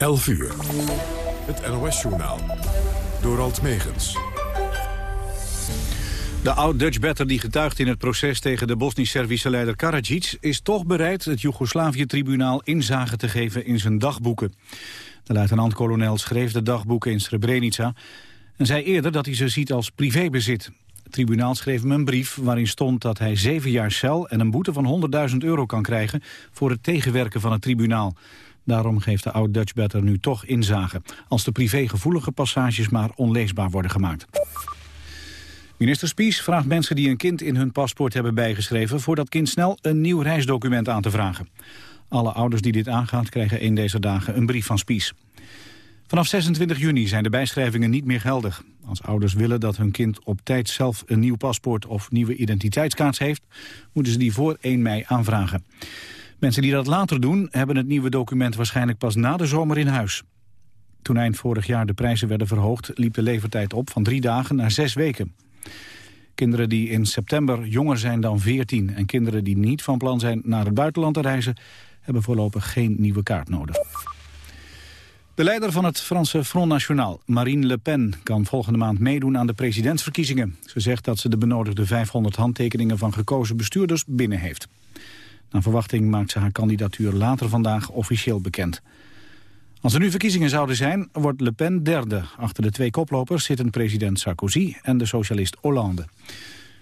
11 uur. Het NOS-journaal. Door Alt Megens. De oud-Dutch-batter die getuigt in het proces tegen de Bosnisch-Servische leider Karadzic... is toch bereid het Joegoslavië-tribunaal inzage te geven in zijn dagboeken. De luitenant-kolonel schreef de dagboeken in Srebrenica... en zei eerder dat hij ze ziet als privébezit. Het tribunaal schreef hem een brief waarin stond dat hij zeven jaar cel... en een boete van 100.000 euro kan krijgen voor het tegenwerken van het tribunaal. Daarom geeft de oud-Dutch batter nu toch inzage... als de privégevoelige passages maar onleesbaar worden gemaakt. Minister Spies vraagt mensen die een kind in hun paspoort hebben bijgeschreven... voor dat kind snel een nieuw reisdocument aan te vragen. Alle ouders die dit aangaat krijgen een deze dagen een brief van Spies. Vanaf 26 juni zijn de bijschrijvingen niet meer geldig. Als ouders willen dat hun kind op tijd zelf een nieuw paspoort of nieuwe identiteitskaart heeft... moeten ze die voor 1 mei aanvragen. Mensen die dat later doen, hebben het nieuwe document waarschijnlijk pas na de zomer in huis. Toen eind vorig jaar de prijzen werden verhoogd, liep de levertijd op van drie dagen naar zes weken. Kinderen die in september jonger zijn dan 14 en kinderen die niet van plan zijn naar het buitenland te reizen, hebben voorlopig geen nieuwe kaart nodig. De leider van het Franse Front National, Marine Le Pen, kan volgende maand meedoen aan de presidentsverkiezingen. Ze zegt dat ze de benodigde 500 handtekeningen van gekozen bestuurders binnen heeft. Naar verwachting maakt ze haar kandidatuur later vandaag officieel bekend. Als er nu verkiezingen zouden zijn, wordt Le Pen derde. Achter de twee koplopers zitten president Sarkozy en de socialist Hollande.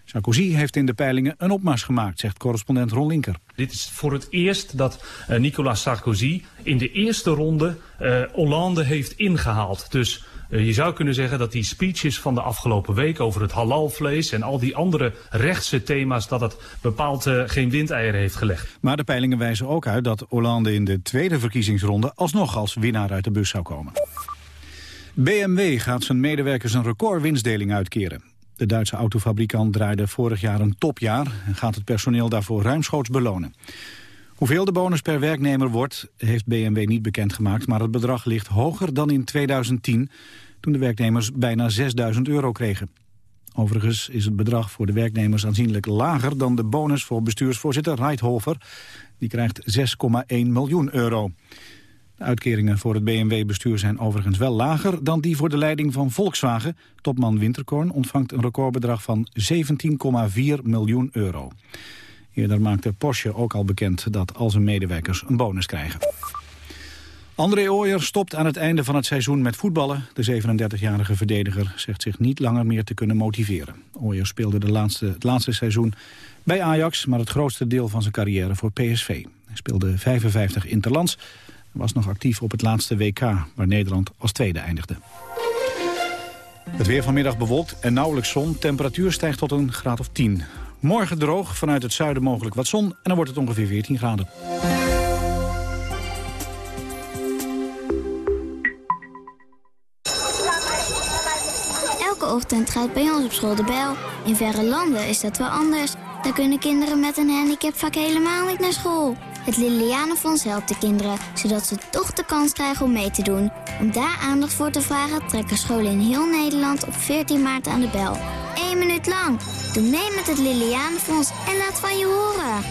Sarkozy heeft in de peilingen een opmars gemaakt, zegt correspondent Ron Linker. Dit is voor het eerst dat uh, Nicolas Sarkozy in de eerste ronde uh, Hollande heeft ingehaald. Dus je zou kunnen zeggen dat die speeches van de afgelopen week over het halalvlees en al die andere rechtse thema's, dat het bepaald geen windeieren heeft gelegd. Maar de peilingen wijzen ook uit dat Hollande in de tweede verkiezingsronde alsnog als winnaar uit de bus zou komen. BMW gaat zijn medewerkers een recordwinstdeling uitkeren. De Duitse autofabrikant draaide vorig jaar een topjaar... en gaat het personeel daarvoor ruimschoots belonen. Hoeveel de bonus per werknemer wordt, heeft BMW niet bekendgemaakt... maar het bedrag ligt hoger dan in 2010... toen de werknemers bijna 6000 euro kregen. Overigens is het bedrag voor de werknemers aanzienlijk lager... dan de bonus voor bestuursvoorzitter Reithofer. Die krijgt 6,1 miljoen euro. De uitkeringen voor het BMW-bestuur zijn overigens wel lager dan die voor de leiding van Volkswagen. Topman Winterkorn ontvangt een recordbedrag van 17,4 miljoen euro. Eerder maakte Porsche ook al bekend dat al zijn medewerkers een bonus krijgen. André Ooyer stopt aan het einde van het seizoen met voetballen. De 37-jarige verdediger zegt zich niet langer meer te kunnen motiveren. Ooyer speelde de laatste, het laatste seizoen bij Ajax... maar het grootste deel van zijn carrière voor PSV. Hij speelde 55 interlands was nog actief op het laatste WK, waar Nederland als tweede eindigde. Het weer vanmiddag bewolkt en nauwelijks zon. Temperatuur stijgt tot een graad of 10. Morgen droog, vanuit het zuiden mogelijk wat zon... en dan wordt het ongeveer 14 graden. Elke ochtend gaat bij ons op school de bel. In verre landen is dat wel anders. Daar kunnen kinderen met een handicap vaak helemaal niet naar school. Het Lilianenfonds helpt de kinderen, zodat ze toch de kans krijgen om mee te doen. Om daar aandacht voor te vragen trekken scholen in heel Nederland op 14 maart aan de bel. Eén minuut lang. Doe mee met het Lilianenfonds en laat van je horen.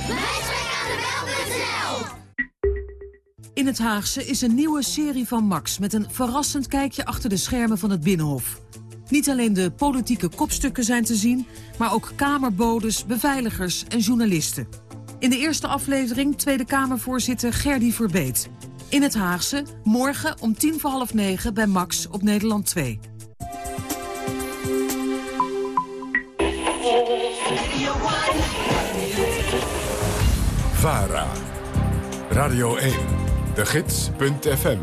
In het Haagse is een nieuwe serie van Max... met een verrassend kijkje achter de schermen van het Binnenhof. Niet alleen de politieke kopstukken zijn te zien... maar ook kamerbodes, beveiligers en journalisten. In de eerste aflevering Tweede Kamervoorzitter Gerdy Verbeet. In het Haagse, morgen om tien voor half negen bij Max op Nederland 2. VARA, Radio 1, de gids.fm,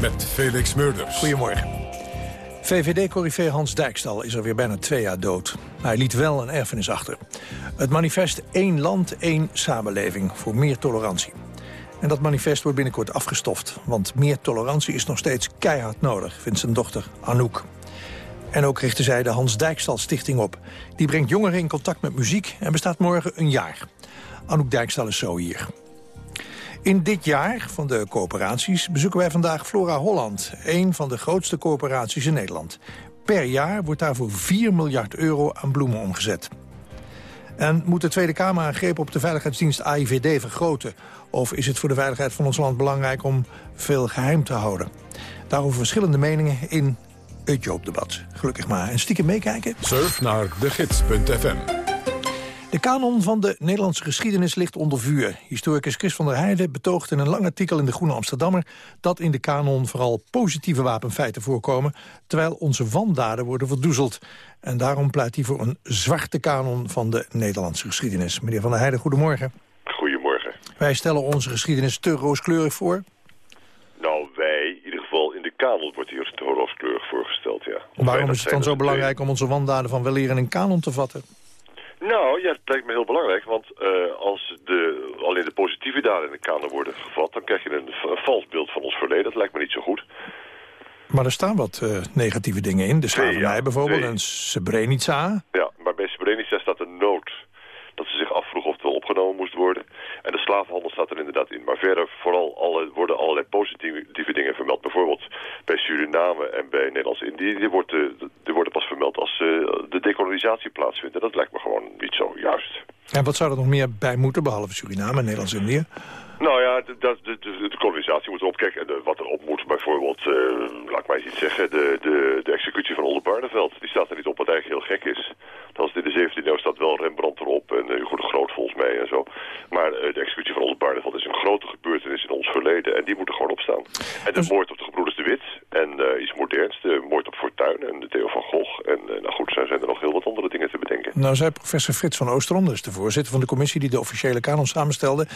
met Felix Murders. Goedemorgen. VVD-corrivé Hans Dijkstal is er weer bijna twee jaar dood. Maar hij liet wel een erfenis achter. Het manifest één land, één samenleving voor meer tolerantie. En dat manifest wordt binnenkort afgestoft. Want meer tolerantie is nog steeds keihard nodig, vindt zijn dochter Anouk. En ook richtte zij de Hans Dijkstal Stichting op. Die brengt jongeren in contact met muziek en bestaat morgen een jaar. Anouk Dijkstal is zo hier. In dit jaar van de coöperaties bezoeken wij vandaag Flora Holland... een van de grootste coöperaties in Nederland. Per jaar wordt daarvoor 4 miljard euro aan bloemen omgezet. En moet de Tweede Kamer aangrepen op de veiligheidsdienst AIVD vergroten? Of is het voor de veiligheid van ons land belangrijk om veel geheim te houden? Daarover verschillende meningen in het Joop-debat. Gelukkig maar. En stiekem meekijken? Surf naar degids.fm. De kanon van de Nederlandse geschiedenis ligt onder vuur. Historicus Chris van der Heijden betoogt in een lang artikel in de Groene Amsterdammer... dat in de kanon vooral positieve wapenfeiten voorkomen... terwijl onze wandaden worden verdoezeld. En daarom pleit hij voor een zwarte kanon van de Nederlandse geschiedenis. Meneer van der Heijden, goedemorgen. Goedemorgen. Wij stellen onze geschiedenis te rooskleurig voor. Nou, wij, in ieder geval in de kanon wordt hier te rooskleurig voorgesteld, ja. Waarom is het dan zo dat belangrijk om onze wandaden van weleer in een kanon te vatten? Nou, ja, het lijkt me heel belangrijk, want eh, als de, alleen de positieve daden in de kanon worden gevat... dan krijg je een, een vals beeld van ons verleden. Dat lijkt me niet zo goed. Maar er staan wat eh, negatieve dingen in. De slavernij ja, bijvoorbeeld nee. en Srebrenica. Ja, maar bij Srebrenica staat een nood dat ze zich afvroegen of het wel opgenomen moest worden. En de slavenhandel staat er inderdaad in. Maar verder vooral alle, worden allerlei positieve dingen vermeld. Bijvoorbeeld bij Suriname en bij Nederlands-Indië. Wordt, die worden pas vermeld als eh, de dekolonisatie plaatsvindt. En dat lijkt me gewoon niet zo juist. En wat zou er nog meer bij moeten, behalve Suriname en Nederlands-Indië? Nou ja, de, de, de, de, de kolonisatie moet erop. En de, wat er op moet, bijvoorbeeld, eh, laat ik maar eens iets zeggen, de, de, de executie van Olde Barneveld. Die staat er niet op, wat eigenlijk heel gek is. Dat was in de 17e eeuw staat wel Rembrandt erop en uh, Hugo de Groot volgens mij en zo. Maar eh, de executie van Olde Barneveld is een grote gebeurtenis in ons verleden. En die moet er gewoon op staan. En de Dus- moord op de gebroeders de Wit en iets moderns, de moord op Fortuyn en de Theo van Gogh. En nou goed, zo zijn er nog heel wat andere dingen te bedenken. Nou zei professor Frits van Oosterom, dus de voorzitter van de commissie... die de officiële kanon samenstelde,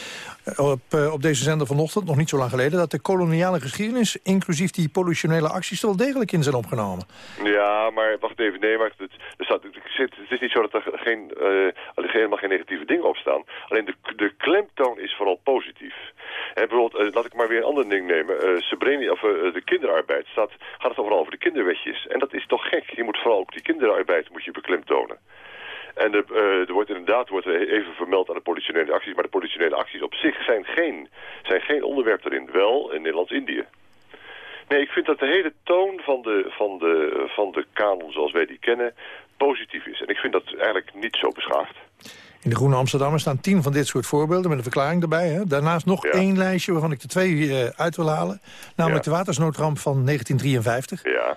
op, eh, op deze zender vanochtend, nog niet zo lang geleden... dat de koloniale geschiedenis, inclusief die pollutionele acties... er wel degelijk in zijn opgenomen. Ja, maar wacht even. Nee, maar het, er staat, het, het is niet zo dat er geen, eh, helemaal geen negatieve dingen op staan. Alleen de, de klemtoon is vooral positief. En bijvoorbeeld, eh, laat ik maar weer een ander ding nemen. Of de kinderarbeid, staat, gaat het overal over de kinderwetjes. En dat is toch gek. Je moet vooral ook die kinderarbeid moet je beklemtonen. En de, eh, er wordt inderdaad wordt er even vermeld aan de politionele acties, maar de politionele acties op zich zijn geen, zijn geen onderwerp erin. Wel in Nederlands-Indië. Nee, ik vind dat de hele toon van de, van, de, van de kanon zoals wij die kennen positief is. En ik vind dat eigenlijk niet zo beschaafd. In de Groene Amsterdammer staan tien van dit soort voorbeelden... met een verklaring erbij. Hè? Daarnaast nog Ja. één lijstje waarvan ik er twee eh, uit wil halen. Namelijk Ja. de watersnoodramp van 1953. Ja.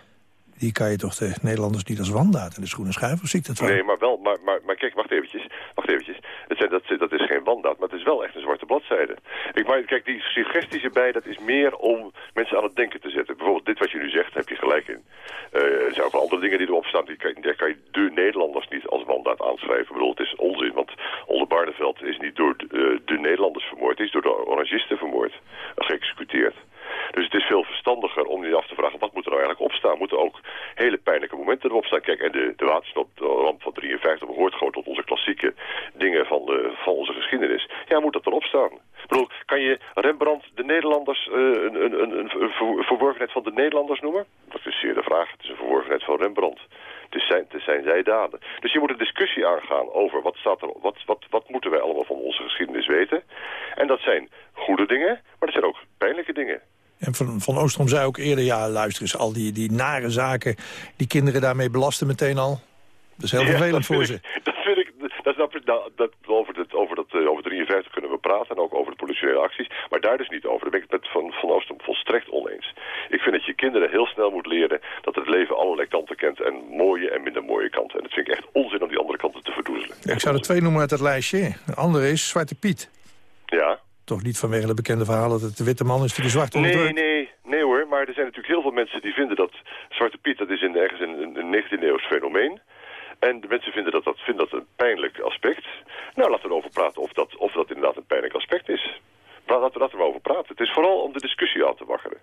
Die kan je toch de Nederlanders niet als wandaad in de schoenen schuiven? Of zie ik dat wel? Nee, maar wel, maar, maar, kijk, wacht eventjes. Wacht eventjes. Het zijn, dat, is geen wandaad, maar het is wel echt een zwarte bladzijde. Ik, maar, kijk, die suggesties erbij, dat is meer om mensen aan het denken te zetten. Bijvoorbeeld dit wat je nu zegt, heb je gelijk in. Eh, er zijn ook andere dingen die erop staan. Die kan, daar kan je de Nederlanders niet als wandaad aanschrijven. Ik bedoel, het is onzin, want Olde Barneveld is niet door de, eh, de Nederlanders vermoord. Hij is door de orangisten vermoord, geëxecuteerd. Dus het is veel verstandiger om je af te vragen, wat moet er nou eigenlijk op staan? Moeten ook hele pijnlijke momenten erop staan? Kijk, en de, de watersnoodramp van 53 behoort gewoon tot onze klassieke dingen van, de, van onze geschiedenis. Ja, moet dat erop staan? Ik bedoel, kan je Rembrandt de Nederlanders, eh, een, een, een, een ver- verworvenheid van de Nederlanders noemen? Dat is zeer de vraag. Het is een verworvenheid van Rembrandt. Het is zijn, het zijn zij daden. Dus je moet een discussie aangaan over wat, staat er, wat, wat, wat moeten wij allemaal van onze geschiedenis weten. En dat zijn goede dingen, maar dat zijn ook pijnlijke dingen. En van, van Oostrom zei ook eerder, ja luister eens, al die, die nare zaken... die kinderen daarmee belasten meteen al. Dat is heel vervelend dat voor ze. ik- Dat vind ik, dat, snap ik- nou, dat, over, het, over, dat, eh, over 53 kunnen we praten en ook over de politionele acties. Maar daar dus niet over. Daar ben ik het met Van, van Oostrom volstrekt oneens. Ik vind dat je kinderen heel snel moet leren dat het leven allerlei kanten kent. En mooie en minder mooie kanten. En dat vind ik echt onzin om die andere kanten te verdoezelen. Ik zou er twee noemen uit het lijstje. De andere is Zwarte Piet. Ja? Toch niet vanwege de bekende verhaal dat het de witte man is die de zwarte Nee, onderdrukt? nee, nee hoor. Maar er zijn natuurlijk heel veel mensen die vinden dat Zwarte Piet, dat is in, ergens een, een 19e eeuws fenomeen. En de mensen vinden dat, dat, vinden dat een pijnlijk aspect. Nou, laten we erover praten of dat, of dat inderdaad een pijnlijk aspect is. Maar laten we, we erover praten. Het is vooral om de discussie aan te wakkeren.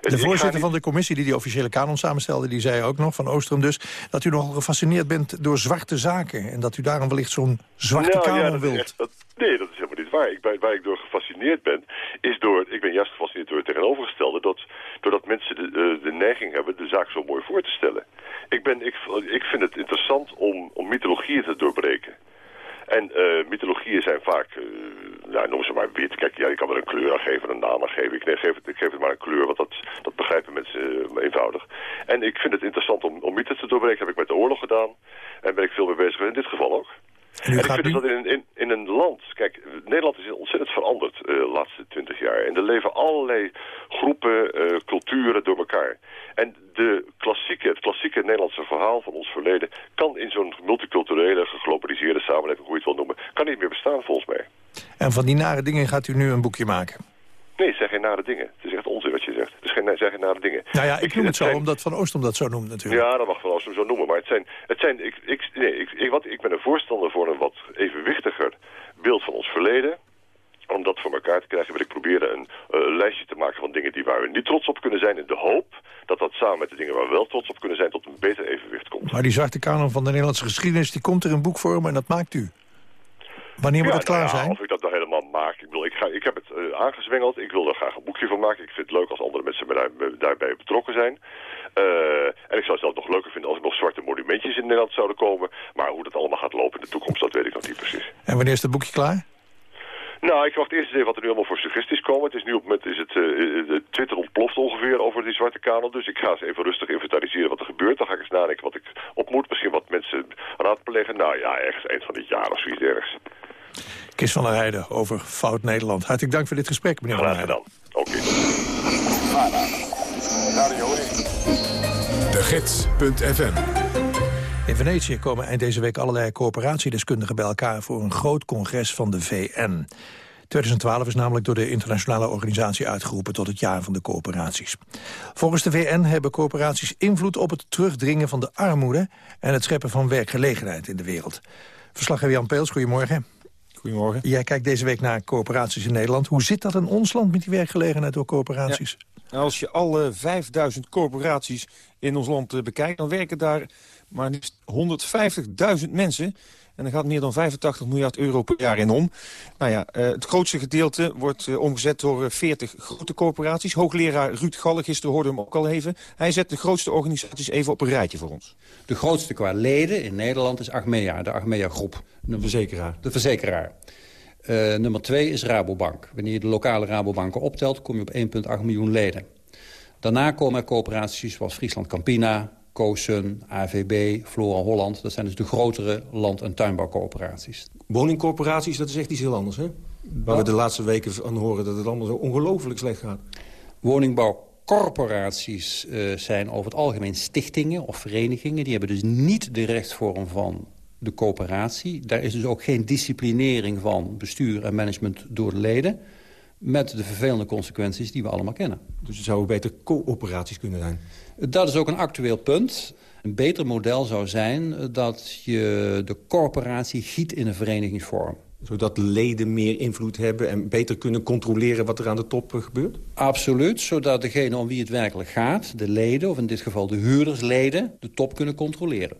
En De voorzitter niet- van de commissie die die officiële kanon samenstelde... die zei ook nog, van Oostrom dus... dat u nogal gefascineerd bent door zwarte zaken... en dat u daarom wellicht zo'n zwarte Nou, kanon ja, dat wilt. echt- dat- nee, dat is waar. Ik, waar ik door gefascineerd ben, is door... Ik ben juist gefascineerd door het tegenovergestelde... Dat, doordat mensen de, eh, de neiging hebben de zaak zo mooi voor te stellen. Ik, ben, ik, ik vind het interessant om, om mythologieën te doorbreken. En eh, mythologieën zijn vaak, noem ze maar wit. Kijk, ja, je kan er een kleur aan geven, een naam aan geven. Ik, geef, het, ik maar een kleur, want dat, dat begrijpen mensen eenvoudig. En ik vind het interessant om, om mythen te doorbreken. Dat heb ik met de oorlog gedaan. En ben ik veel mee bezig, in dit geval ook. En, ik vind dat in, in, in, een land... Kijk, Nederland is ontzettend veranderd uh, de laatste twintig jaar. En er leven allerlei groepen, uh, culturen door elkaar. En de klassieke, het klassieke Nederlandse verhaal van ons verleden... kan in zo'n multiculturele, geglobaliseerde samenleving, hoe je het wil noemen... kan niet meer bestaan volgens mij. En van die nare dingen gaat u nu een boekje maken? Nee, het zijn geen nare dingen. Het is echt onzin wat je zegt. Het is geen, zijn geen nare dingen. Nou ja, ik, noem het, zo, omdat Van Oostom dat zo noemt natuurlijk. Ja, dat mag Van Oostom zo noemen. Maar het zijn, het zijn ik, ik, nee, ik, wat, ik ben een voorstander voor een wat evenwichtiger beeld van ons verleden. Om dat voor elkaar te krijgen wil ik proberen een uh, lijstje te maken van dingen die waar we niet trots op kunnen zijn. In de hoop dat dat samen met de dingen waar we wel trots op kunnen zijn tot een beter evenwicht komt. Maar die zwarte kanon van de Nederlandse geschiedenis die komt er in boekvorm en dat maakt u. Wanneer moet ja, dat klaar nou ja, zijn? Of ik dat nou helemaal maak. Ik, bedoel, ik, ga, ik heb het uh, aangezwengeld. Ik wil er graag een boekje van maken. Ik vind het leuk als andere mensen daar, daarbij betrokken zijn. Uh, en ik zou het zelf nog leuker vinden als er nog zwarte monumentjes in Nederland zouden komen. Maar hoe dat allemaal gaat lopen in de toekomst, dat weet ik nog niet precies. En wanneer is het boekje klaar? Nou, ik wacht eerst eens even wat er nu allemaal voor suggesties komen. Het is nu op het moment, is het, uh, Twitter ontploft ongeveer over die zwarte kanon. Dus ik ga eens even rustig inventariseren wat er gebeurt. Dan ga ik eens nadenken wat ik op moet. Misschien wat mensen raadplegen. Nou ja, ergens eind van dit jaar of zoiets ergens. Kis van der Heijden over Fout Nederland. Hartelijk dank voor dit gesprek, meneer Van der Heijden. Oké. Okay. De Gids.fm in Venetië komen eind deze week allerlei coöperatiedeskundigen bij elkaar... voor een groot congres van de VN. 2012 is namelijk door de internationale organisatie uitgeroepen... tot het jaar van de coöperaties. Volgens de VN hebben coöperaties invloed op het terugdringen van de armoede... en het scheppen van werkgelegenheid in de wereld. Verslaggever Jan Peels, goedemorgen. Goedemorgen. Jij kijkt deze week naar coöperaties in Nederland. Hoe zit dat in ons land met die werkgelegenheid door coöperaties? Ja. Als je alle 5000 corporaties in ons land bekijkt... dan werken daar maar liefst 150.000 mensen. En er gaat meer dan 85 miljard euro per jaar in om. Nou ja, het grootste gedeelte wordt omgezet door 40 grote corporaties. Hoogleraar Ruud Galle, gisteren hoorde hem ook al even. Hij zet de grootste organisaties even op een rijtje voor ons. De grootste qua leden in Nederland is Achmea, de Achmea Groep. De verzekeraar. De verzekeraar. Uh, nummer twee is Rabobank. Wanneer je de lokale Rabobanken optelt, kom je op 1,8 miljoen leden. Daarna komen er coöperaties zoals Friesland Campina, Koosun, AVB, Flora Holland. Dat zijn dus de grotere land- en tuinbouwcoöperaties. Woningcorporaties, dat is echt iets heel anders, hè? Waar we de laatste weken van horen dat het allemaal zo ongelooflijk slecht gaat. Woningbouwcorporaties uh, zijn over het algemeen stichtingen of verenigingen. Die hebben dus niet de rechtsvorm van de coöperatie. Daar is dus ook geen disciplinering van bestuur en management door de leden. Met de vervelende consequenties die we allemaal kennen. Dus het zouden beter coöperaties kunnen zijn? Dat is ook een actueel punt. Een beter model zou zijn dat je de corporatie giet in een verenigingsvorm. Zodat de leden meer invloed hebben en beter kunnen controleren wat er aan de top gebeurt? Absoluut, zodat degene om wie het werkelijk gaat, de leden, of in dit geval de huurdersleden, de top kunnen controleren.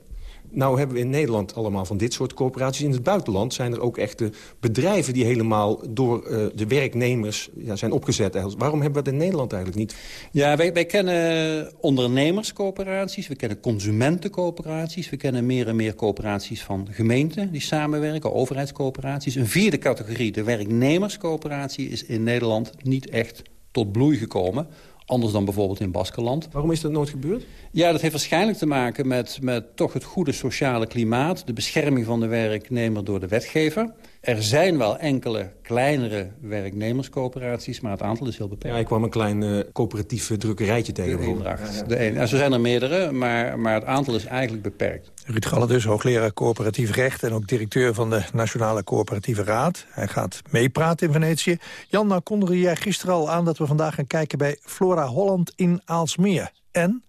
Nou hebben we in Nederland allemaal van dit soort coöperaties. In het buitenland zijn er ook echte bedrijven die helemaal door uh, de werknemers ja, zijn opgezet. Waarom hebben we dat in Nederland eigenlijk niet? Ja, wij, wij kennen ondernemerscoöperaties, we kennen consumentencoöperaties... we kennen meer en meer coöperaties van gemeenten die samenwerken, overheidscoöperaties. Een vierde categorie, de werknemerscoöperatie, is in Nederland niet echt tot bloei gekomen... Anders dan bijvoorbeeld in Baskeland. Waarom is dat nooit gebeurd? Ja, dat heeft waarschijnlijk te maken met, met toch het goede sociale klimaat. De bescherming van de werknemer door de wetgever. Er zijn wel enkele kleinere werknemerscoöperaties, maar het aantal is heel beperkt. Ja, ik kwam een klein uh, coöperatief drukkerijtje tegen. De Eendracht. De een. Zo zijn er meerdere, maar, maar het aantal is eigenlijk beperkt. Ruud Galle dus, hoogleraar coöperatief recht... en ook directeur van de Nationale Coöperatieve Raad. Hij gaat meepraten in Venetië. Jan, nou kondigde jij gisteren al aan dat we vandaag gaan kijken... bij Flora Holland in Aalsmeer. En?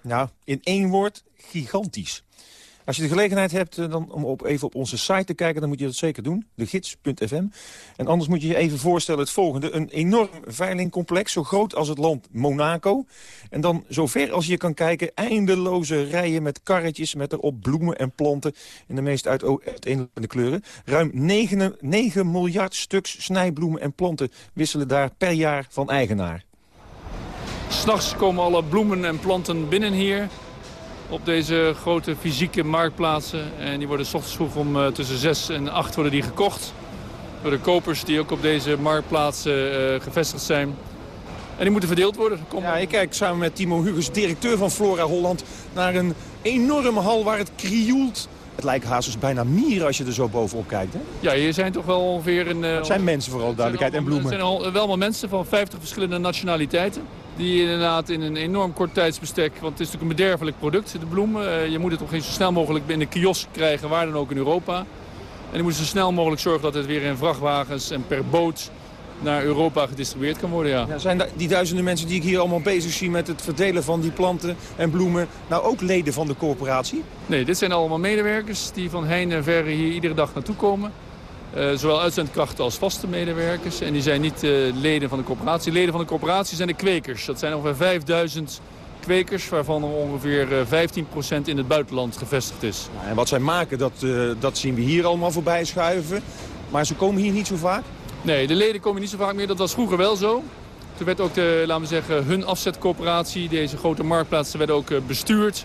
Nou, in één woord, gigantisch. Als je de gelegenheid hebt dan, om op, even op onze site te kijken... dan moet je dat zeker doen, degids.fm. En anders moet je je even voorstellen het volgende. Een enorm veilingcomplex, zo groot als het land Monaco. En dan zover als je kan kijken, eindeloze rijen met karretjes... met erop bloemen en planten in de meest uiteenlopende kleuren. Ruim 9, 9 miljard stuks snijbloemen en planten wisselen daar per jaar van eigenaar. S'nachts komen alle bloemen en planten binnen hier op deze grote fysieke marktplaatsen. En die worden s ochtends vroeg om uh, tussen 6 en 8 worden die gekocht. Door de kopers die ook op deze marktplaatsen uh, gevestigd zijn. En die moeten verdeeld worden. Kom ja, ik kijk samen met Timo Huges, directeur van Flora Holland... naar een enorme hal waar het krioelt Het lijkt haast dus bijna mieren als je er zo bovenop kijkt. Hè? Ja, hier zijn toch wel ongeveer... Een, het zijn mensen vooral, duidelijkheid, en bloemen. Het zijn al, wel maar mensen van 50 verschillende nationaliteiten. Die inderdaad in een enorm kort tijdsbestek... want het is natuurlijk een bederfelijk product, de bloemen. je moet het toch zo snel mogelijk in de kiosk krijgen, waar dan ook in Europa. En die moeten zo snel mogelijk zorgen dat het weer in vrachtwagens en per boot naar Europa gedistribueerd kan worden, ja. ja zijn die duizenden mensen die ik hier allemaal bezig zie met het verdelen van die planten en bloemen... nou ook leden van de corporatie? Nee, dit zijn allemaal medewerkers die van heen en verre hier iedere dag naartoe komen. Uh, zowel uitzendkrachten als vaste medewerkers. En die zijn niet uh, leden van de corporatie. Leden van de corporatie zijn de kwekers. Dat zijn ongeveer 5000 kwekers, waarvan er ongeveer 15% eh, in het buitenland gevestigd is. Nou, en wat zij maken, dat, dat zien we hier allemaal voorbij schuiven. Maar ze komen hier niet zo vaak? Nee, de leden komen niet zo vaak meer. Dat was vroeger wel zo. Toen werd ook, de, laten we zeggen, hun afzetcoöperatie, deze grote marktplaatsen, werden ook eh, bestuurd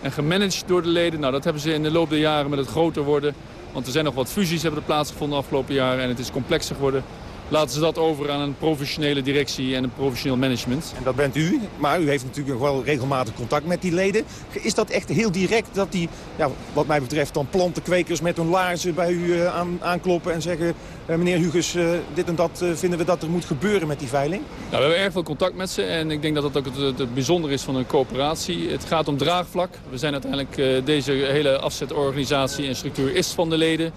en gemanaged door de leden. Nou, dat hebben ze in de loop der jaren met het groter worden. Want er zijn nog wat fusies hebben er plaatsgevonden de afgelopen jaren en het is complexer geworden laten ze dat over aan een professionele directie en een professioneel management. En dat bent u, maar u heeft natuurlijk nog wel regelmatig contact met die leden. Is dat echt heel direct dat die, ja, wat mij betreft, dan plantenkwekers met hun laarzen bij u uh, aan, aankloppen en zeggen... Uh, meneer Hugus, uh, dit en dat vinden we dat er moet gebeuren met die veiling? Nou, we hebben erg veel contact met ze en ik denk dat dat ook het, het bijzonder is van een coöperatie. Het gaat om draagvlak. We zijn uiteindelijk, deze hele afzetorganisatie en structuur is van de leden.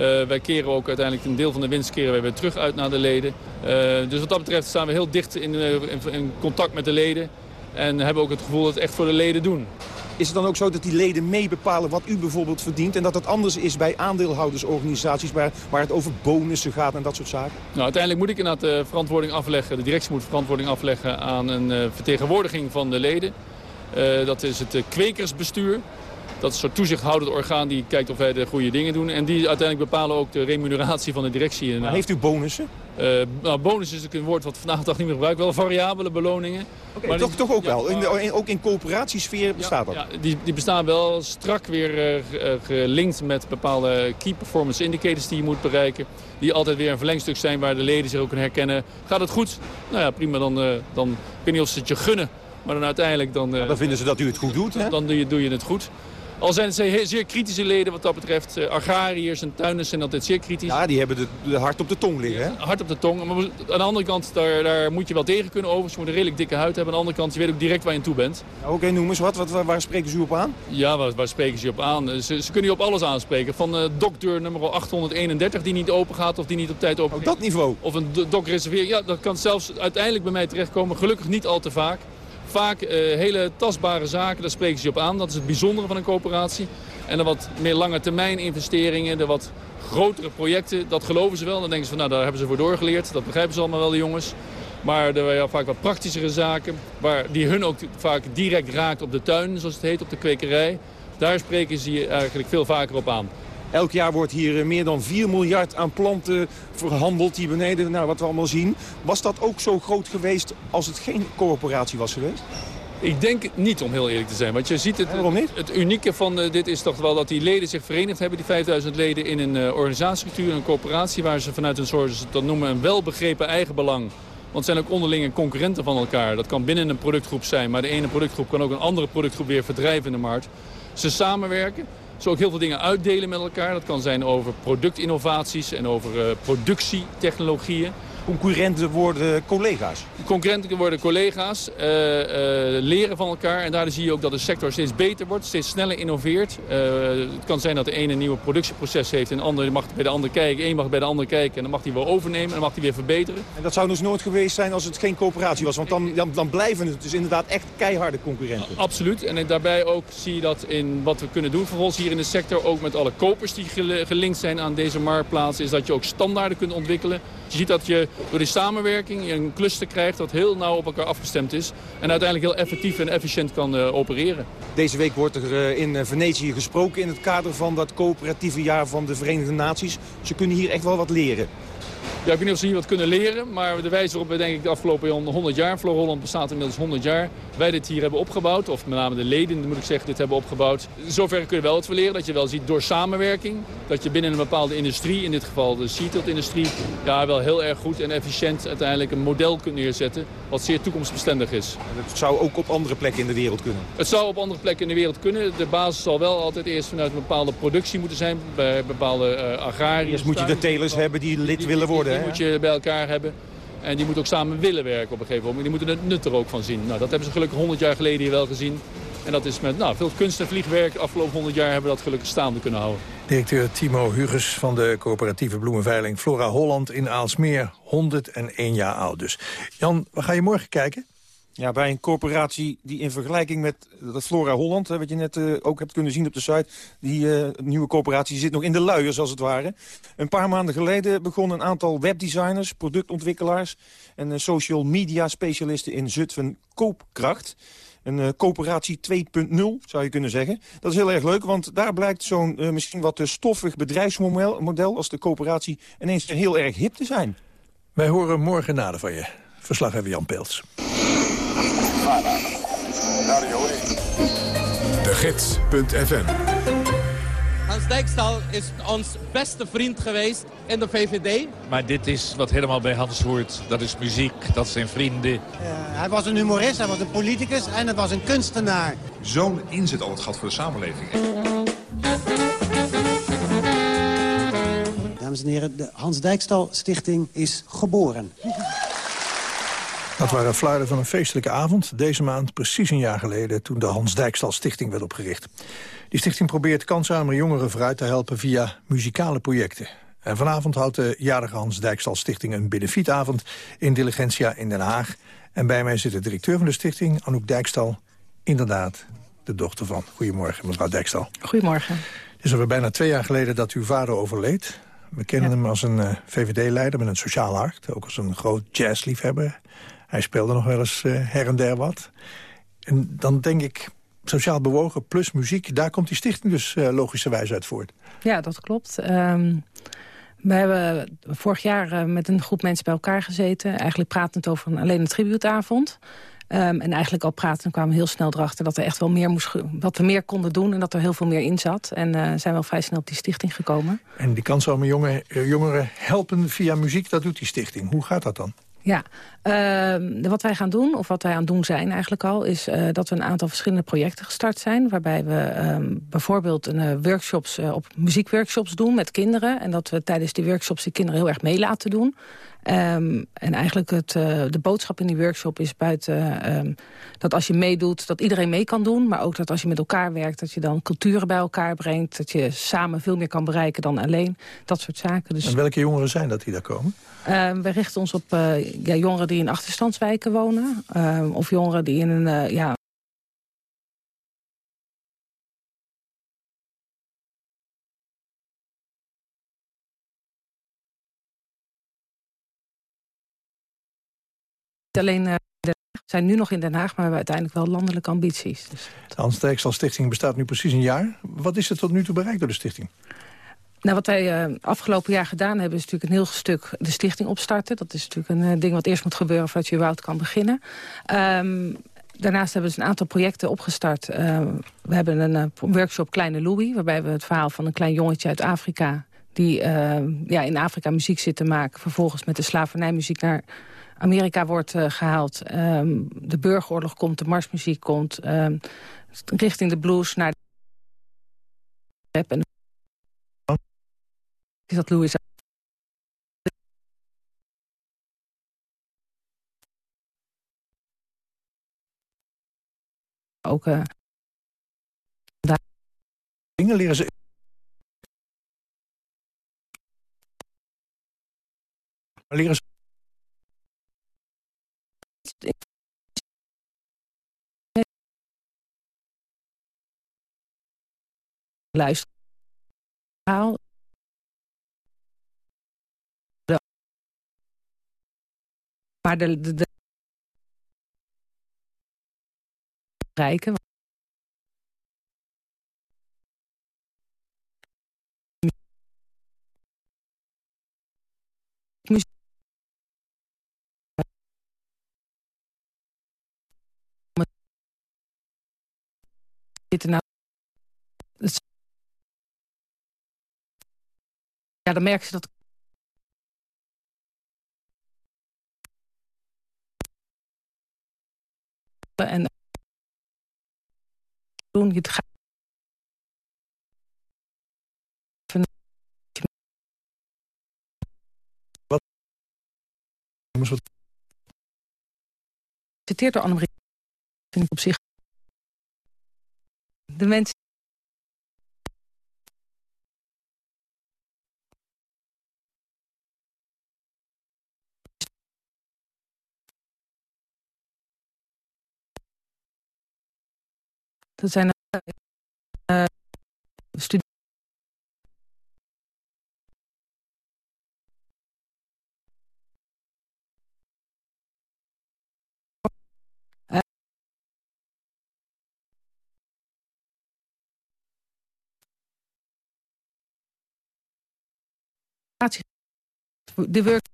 Uh, wij keren ook uiteindelijk een deel van de winst keren wij weer terug uit naar de leden. Uh, dus wat dat betreft staan we heel dicht in, uh, in, in, contact met de leden. En hebben ook het gevoel dat we het echt voor de leden doen. Is het dan ook zo dat die leden mee bepalen wat u bijvoorbeeld verdient... en dat dat anders is bij aandeelhoudersorganisaties waar, waar het over bonussen gaat en dat soort zaken? Nou, uiteindelijk moet ik inderdaad de verantwoording afleggen. De directie moet verantwoording afleggen aan een vertegenwoordiging van de leden. dat is het kwekersbestuur. Dat is een soort toezichthoudend orgaan die kijkt of wij de goede dingen doen. En die uiteindelijk bepalen ook de remuneratie van de directie. Maar heeft u bonussen? Uh, nou, bonus is een woord wat vandaag de dag niet meer gebruikt. Wel variabele beloningen. Okay, maar toch, toch ook wel? In de, ook in coöperatiesfeer bestaat dat? Ja, die, die bestaan wel strak weer uh, gelinkt met bepaalde key performance indicators die je moet bereiken. Die altijd weer een verlengstuk zijn waar de leden zich ook kunnen herkennen. Gaat het goed? Nou ja, prima. Dan, uh, dan ik weet niet of ze het je gunnen. Maar dan uiteindelijk dan... dan vinden ze dat u het goed doet, hè? Dan doe je, doe je het goed. Al zijn het zeer kritische leden wat dat betreft. Uh, agrariërs en tuinders zijn altijd zeer kritisch. Ja, die hebben de, de hart op de tong liggen. Hè? hart op de tong. Maar aan de andere kant, daar, daar moet je wel tegen kunnen over. Ze moeten een redelijk dikke huid hebben. Aan de andere kant, je weet ook direct waar je aan toe bent. Oké, okay, noem eens wat. wat. Waar spreken ze u op aan? Ja, waar, waar spreken ze op aan? Ze, ze kunnen je op alles aanspreken. Van uh, dokdeur nummer 831 die niet open gaat of die niet op tijd open Op dat niveau? Of een dokreservering. Ja, dat kan zelfs uiteindelijk bij mij terechtkomen. Gelukkig niet al te vaak. Vaak uh, hele tastbare zaken, daar spreken ze op aan. Dat is het bijzondere van een coöperatie. En de wat meer lange termijn investeringen, de wat grotere projecten, dat geloven ze wel. Dan denken ze van, nou, daar hebben ze voor doorgeleerd. Dat begrijpen ze allemaal wel, de jongens. Maar er zijn vaak wat praktischere zaken, waar, die hun ook vaak direct raakt op de tuin, zoals het heet, op de kwekerij. Daar spreken ze eigenlijk veel vaker op aan. Elk jaar wordt hier eh, meer dan 4 miljard aan planten verhandeld hier beneden, nou, wat we allemaal zien. Was dat ook zo groot geweest als het geen coöperatie was geweest? Ik denk niet, om heel eerlijk te zijn. Want je ziet het, niet? het unieke van uh, dit is toch wel dat die leden zich verenigd hebben, die 5000 leden, in een uh, organisatiestructuur, een coöperatie, waar ze vanuit een soort, dat noemen, een welbegrepen eigenbelang. Want het zijn ook onderlinge concurrenten van elkaar. Dat kan binnen een productgroep zijn, maar de ene productgroep kan ook een andere productgroep weer verdrijven in de markt. Ze samenwerken. Ze ook heel veel dingen uitdelen met elkaar. Dat kan zijn over productinnovaties en over uh, productietechnologieën. Concurrenten worden collega's? Concurrenten worden collega's, uh, uh, leren van elkaar. En daardoor zie je ook dat de sector steeds beter wordt, steeds sneller innoveert. Uh, het kan zijn dat de ene een nieuwe productieproces heeft en de andere mag bij de ander kijken. Eén mag bij de ander kijken en dan mag hij wel overnemen en dan mag hij weer verbeteren. En dat zou dus nooit geweest zijn als het geen coöperatie was? Want dan, dan, dan blijven het dus inderdaad echt keiharde concurrenten. absoluut. En daarbij ook zie je dat in wat we kunnen doen vervolgens hier in de sector, ook met alle kopers die gelinkt zijn aan deze marktplaats, is dat je ook standaarden kunt ontwikkelen. Je ziet dat je door die samenwerking een cluster krijgt dat heel nauw op elkaar afgestemd is. En uiteindelijk heel effectief en efficiënt kan uh, opereren. Deze week wordt er uh, in Venetië gesproken in het kader van dat coöperatieve jaar van de Verenigde Naties. Ze kunnen hier echt wel wat leren. Ja, ik weet niet of ze hier wat kunnen leren, maar de wijze waarop we denk ik de afgelopen 100 jaar, Floor Holland bestaat inmiddels 100 jaar, wij dit hier hebben opgebouwd, of met name de leden moet ik zeggen, dit hebben opgebouwd. Zover kun je wel wat leren, dat je wel ziet door samenwerking, dat je binnen een bepaalde industrie, in dit geval de seatbelt-industrie, ja, wel heel erg goed en efficiënt uiteindelijk een model kunt neerzetten wat zeer toekomstbestendig is. Het zou ook op andere plekken in de wereld kunnen? Het zou op andere plekken in de wereld kunnen. De basis zal wel altijd eerst vanuit een bepaalde productie moeten zijn, bij bepaalde uh. Eerst moet je de telers hebben die lid willen worden. Die, die moet je bij elkaar hebben. En die moeten ook samen willen werken op een gegeven moment. Die moeten het nut er ook van zien. Nou, dat hebben ze gelukkig 100 jaar geleden hier wel gezien. En dat is met nou, veel kunst en vliegwerk de afgelopen 100 jaar hebben we dat gelukkig staande kunnen houden. Directeur Timo Huges van de coöperatieve bloemenveiling Flora Holland in Aalsmeer. 101 jaar oud dus. Jan, waar ga je morgen kijken? Ja, bij een corporatie die in vergelijking met dat Flora Holland... wat je net uh, ook hebt kunnen zien op de site... die uh, nieuwe coöperatie zit nog in de luiers, als het ware. Een paar maanden geleden begon een aantal webdesigners... productontwikkelaars en uh, social media specialisten in Zutphen Koopkracht... Een coöperatie 2.0, zou je kunnen zeggen. Dat is heel erg leuk, want daar blijkt zo'n misschien wat stoffig bedrijfsmodel... Model als de coöperatie ineens heel erg hip te zijn. Wij horen morgen nader van je. Verslaggever Jan Peels. De Gids.fm Hans Dijkstal is ons beste vriend geweest in de VVD. Maar dit is wat helemaal bij Hans hoort. Dat is muziek, dat zijn vrienden. Uh, hij was een humorist, hij was een politicus en het was een kunstenaar. Zo'n inzet al het gehad voor de samenleving. Dames en heren, de Hans Dijkstal Stichting is geboren. Dat waren fluiten van een feestelijke avond. Deze maand, precies een jaar geleden, toen de Hans Dijkstal Stichting werd opgericht. Die stichting probeert kansarme jongeren vooruit te helpen via muzikale projecten. En vanavond houdt de jarige Hans Dijkstal Stichting een benefietavond in Diligentia in Den Haag. En bij mij zit de directeur van de stichting, Anouk Dijkstal. Inderdaad, de dochter van. Goedemorgen, mevrouw Dijkstal. Goedemorgen. Het is alweer bijna twee jaar geleden dat uw vader overleed. We kennen hem als een uh, VVD-leider met een sociaal hart. Ook als een groot jazzliefhebber. Hij speelde nog wel eens uh, her en der wat. En dan denk ik, sociaal bewogen plus muziek... daar komt die stichting dus uh, logischerwijs uit voort. Ja, dat klopt. Um, we hebben vorig jaar uh, met een groep mensen bij elkaar gezeten. Eigenlijk pratend over een, alleen een tribuutavond. Um, en eigenlijk al praten kwamen we heel snel erachter dat er echt wel meer moest, wat we meer konden doen en dat er heel veel meer in zat. En uh, zijn wel vrij snel op die stichting gekomen. En die kansarme jongen, jongeren helpen via muziek, dat doet die stichting. Hoe gaat dat dan? Ja, uh, wat wij gaan doen, of wat wij aan het doen zijn eigenlijk al... is uh, dat we een aantal verschillende projecten gestart zijn... waarbij we um, bijvoorbeeld een, uh, workshops, op muziekworkshops doen met kinderen... en dat we tijdens die workshops die kinderen heel erg mee laten doen. Um, en eigenlijk het, uh, de boodschap in die workshop is buiten um, dat als je meedoet, dat iedereen mee kan doen. Maar ook dat als je met elkaar werkt, dat je dan culturen bij elkaar brengt. Dat je samen veel meer kan bereiken dan alleen. Dat soort zaken. Dus, en welke jongeren zijn dat die daar komen? Uh, we richten ons op uh, ja, jongeren die in achterstandswijken wonen. of jongeren die in een ja, alleen uh, zijn nu nog in Den Haag, maar we hebben uiteindelijk wel landelijke ambities. Dus. De Hans Dijkstal Stichting bestaat nu precies een jaar. Wat is er tot nu toe bereikt door de stichting? Nou, wat wij uh, afgelopen jaar gedaan hebben... is natuurlijk een heel stuk de stichting opstarten. Dat is natuurlijk een uh, ding wat eerst moet gebeuren... voordat je überhaupt kan beginnen. Um, daarnaast hebben we dus een aantal projecten opgestart. Uh, we hebben een workshop Kleine Louis... waarbij we het verhaal van een klein jongetje uit Afrika... die ja, in Afrika muziek zit te maken... vervolgens met de slavernijmuziek naar Amerika wordt uh, gehaald. Um, de burgeroorlog komt, de marsmuziek komt. Um, richting de blues naar de. En is dat Louis ook daar. Dingen leren ze leren ze luister. Maar de, de, de rijken. Zitten nou... Ja, dan merken ze dat... En doen je het gaat Citeert door Annemarie op zich. De mensen Dat zijn uh. De work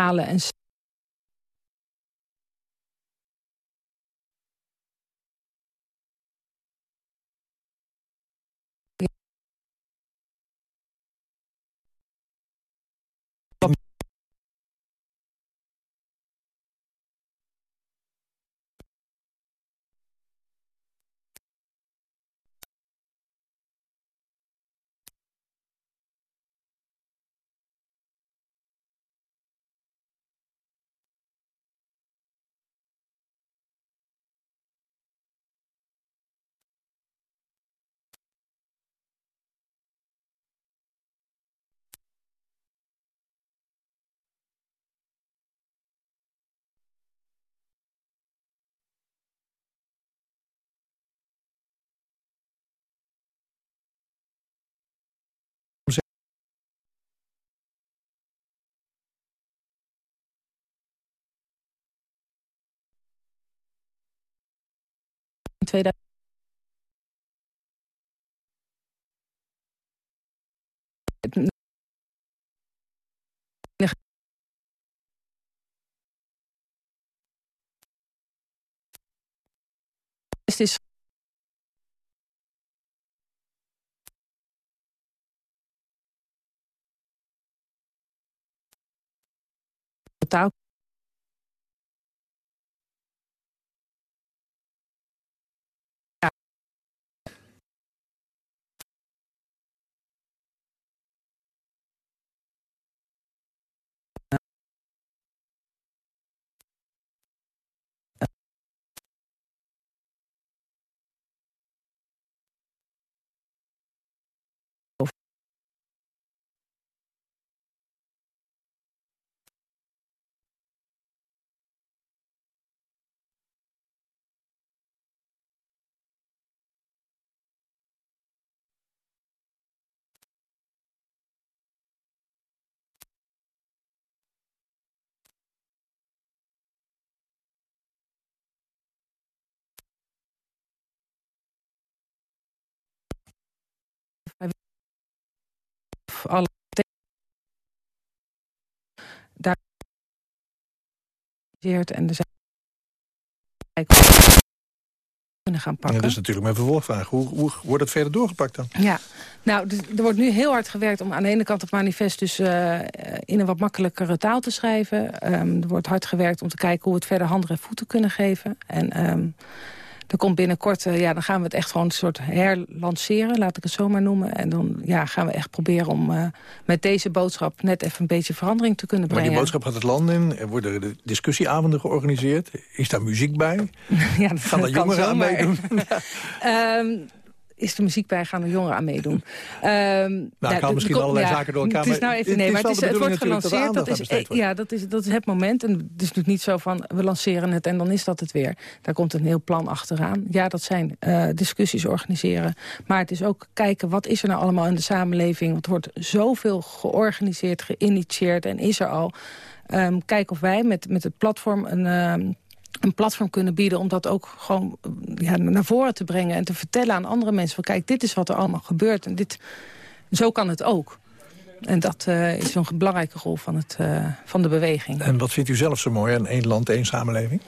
halen en in 2000. Het is totaal alle daar en zijn kunnen gaan pakken. Ja, dat is natuurlijk mijn vervolgvraag. Hoe, hoe wordt het verder doorgepakt dan? Ja, nou, dus er wordt nu heel hard gewerkt om aan de ene kant het manifest dus uh, in een wat makkelijkere taal te schrijven. Um, er wordt hard gewerkt om te kijken hoe we het verder handen en voeten kunnen geven. En um, er komt binnenkort, uh, ja, dan gaan we het echt gewoon een soort herlanceren, laat ik het zo maar noemen. En dan ja, gaan we echt proberen om uh, met deze boodschap net even een beetje verandering te kunnen brengen. Maar die boodschap gaat het land in, er worden discussieavonden georganiseerd. Is daar muziek bij? ja, dat gaan er jongeren aan meedoen? um, is de muziek bij, gaan er jongeren aan meedoen. Um, nou, nou, kan misschien allerlei zaken door elkaar... Het is nou even, nee, maar het, is, het wordt gelanceerd. Dat, is, ja, dat is, dat is het moment. En het is natuurlijk niet zo van, we lanceren het en dan is dat het weer. Daar komt een heel plan achteraan. Ja, dat zijn uh, discussies organiseren. Maar het is ook kijken, wat is er nou allemaal in de samenleving? Want er wordt zoveel georganiseerd, geïnitieerd en is er al. Um, kijken of wij met, met het platform een... Um, een platform kunnen bieden om dat ook gewoon ja, naar voren te brengen... en te vertellen aan andere mensen van kijk, dit is wat er allemaal gebeurt... en dit, zo kan het ook. En dat uh, is een belangrijke rol van, het, uh, van de beweging. En wat vindt u zelf zo mooi aan één land, één samenleving?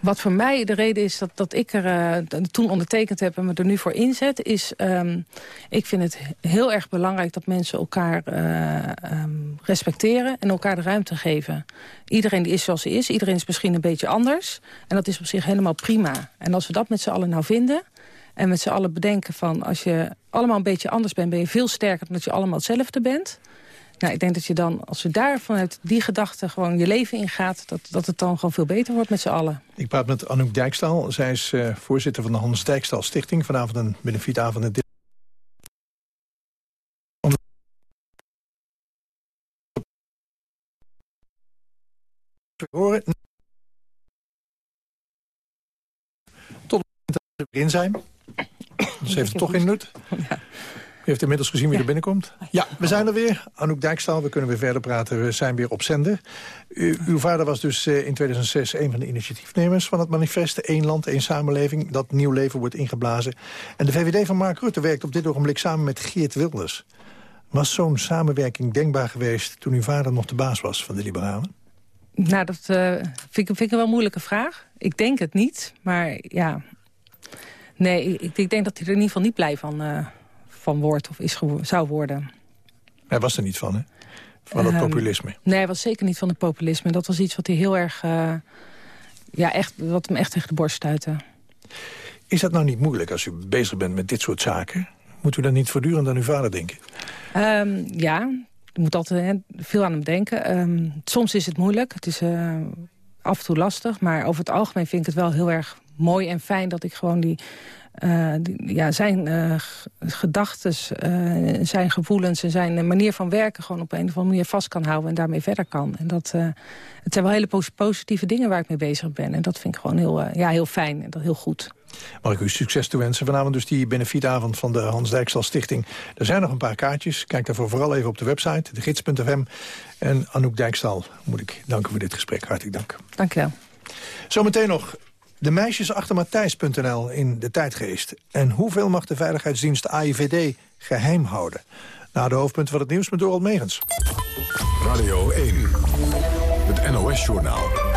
Wat voor mij de reden is dat, dat ik er uh, toen ondertekend heb... en me er nu voor inzet, is... Um, ik vind het heel erg belangrijk dat mensen elkaar uh, um, respecteren... en elkaar de ruimte geven. Iedereen die is zoals hij is. Iedereen is misschien een beetje anders. En dat is op zich helemaal prima. En als we dat met z'n allen nou vinden... en met z'n allen bedenken van... als je allemaal een beetje anders bent... ben je veel sterker dan dat je allemaal hetzelfde bent... Nou, ik denk dat je dan, als je daar vanuit die gedachte gewoon je leven ingaat... Dat, dat het dan gewoon veel beter wordt met z'n allen. Ik praat met Anouk Dijkstal. Zij is uh, voorzitter van de Hans Dijkstal Stichting. Vanavond een benefietavond in horen. Tot het moment dat we erin zijn. Dus heeft het toch in nut. Ja. U heeft inmiddels gezien wie er binnenkomt. Ja, we zijn er weer. Anouk Dijkstal, we kunnen weer verder praten. We zijn weer op zender. U, uw vader was dus in 2006 een van de initiatiefnemers van het manifest... Eén land, één samenleving, dat nieuw leven wordt ingeblazen. En de VVD van Mark Rutte werkt op dit ogenblik samen met Geert Wilders. Was zo'n samenwerking denkbaar geweest toen uw vader nog de baas was van de Liberalen? Nou, dat uh, vind, ik, vind ik een wel moeilijke vraag. Ik denk het niet, maar ja... Nee, ik, ik denk dat hij er in ieder geval niet blij van... Uh, van wordt of is zou worden. Hij was er niet van, hè? Van het um, populisme. Nee, hij was zeker niet van het populisme. Dat was iets wat hij heel erg... Uh, ja, echt, wat hem echt tegen de borst stuitte. Is dat nou niet moeilijk als u bezig bent met dit soort zaken? Moet u dan niet voortdurend aan uw vader denken? Um, ja, je moet altijd veel aan hem denken. Um, soms is het moeilijk. Het is uh, af en toe lastig. Maar over het algemeen vind ik het wel heel erg mooi en fijn... dat ik gewoon die uh, die, ja, zijn uh, gedachten, uh, zijn gevoelens en zijn manier van werken... gewoon op een of andere manier vast kan houden en daarmee verder kan. En dat, het zijn wel hele positieve dingen waar ik mee bezig ben. En dat vind ik gewoon heel, ja, heel fijn en dat heel goed. Mag ik u succes toewensen. Vanavond dus die benefietavond van de Hans Dijkstal Stichting. Er zijn nog een paar kaartjes. Kijk daarvoor vooral even op de website, de gids.fm. En Anouk Dijkstal moet ik danken voor dit gesprek. Hartelijk dank. Dank je wel. Zometeen nog de meisjes achter Matthijs.nl in de tijdgeest. En hoeveel mag de veiligheidsdienst AIVD geheim houden? Na de hoofdpunten van het nieuws met Dorald Megens. Radio 1, het NOS-journaal.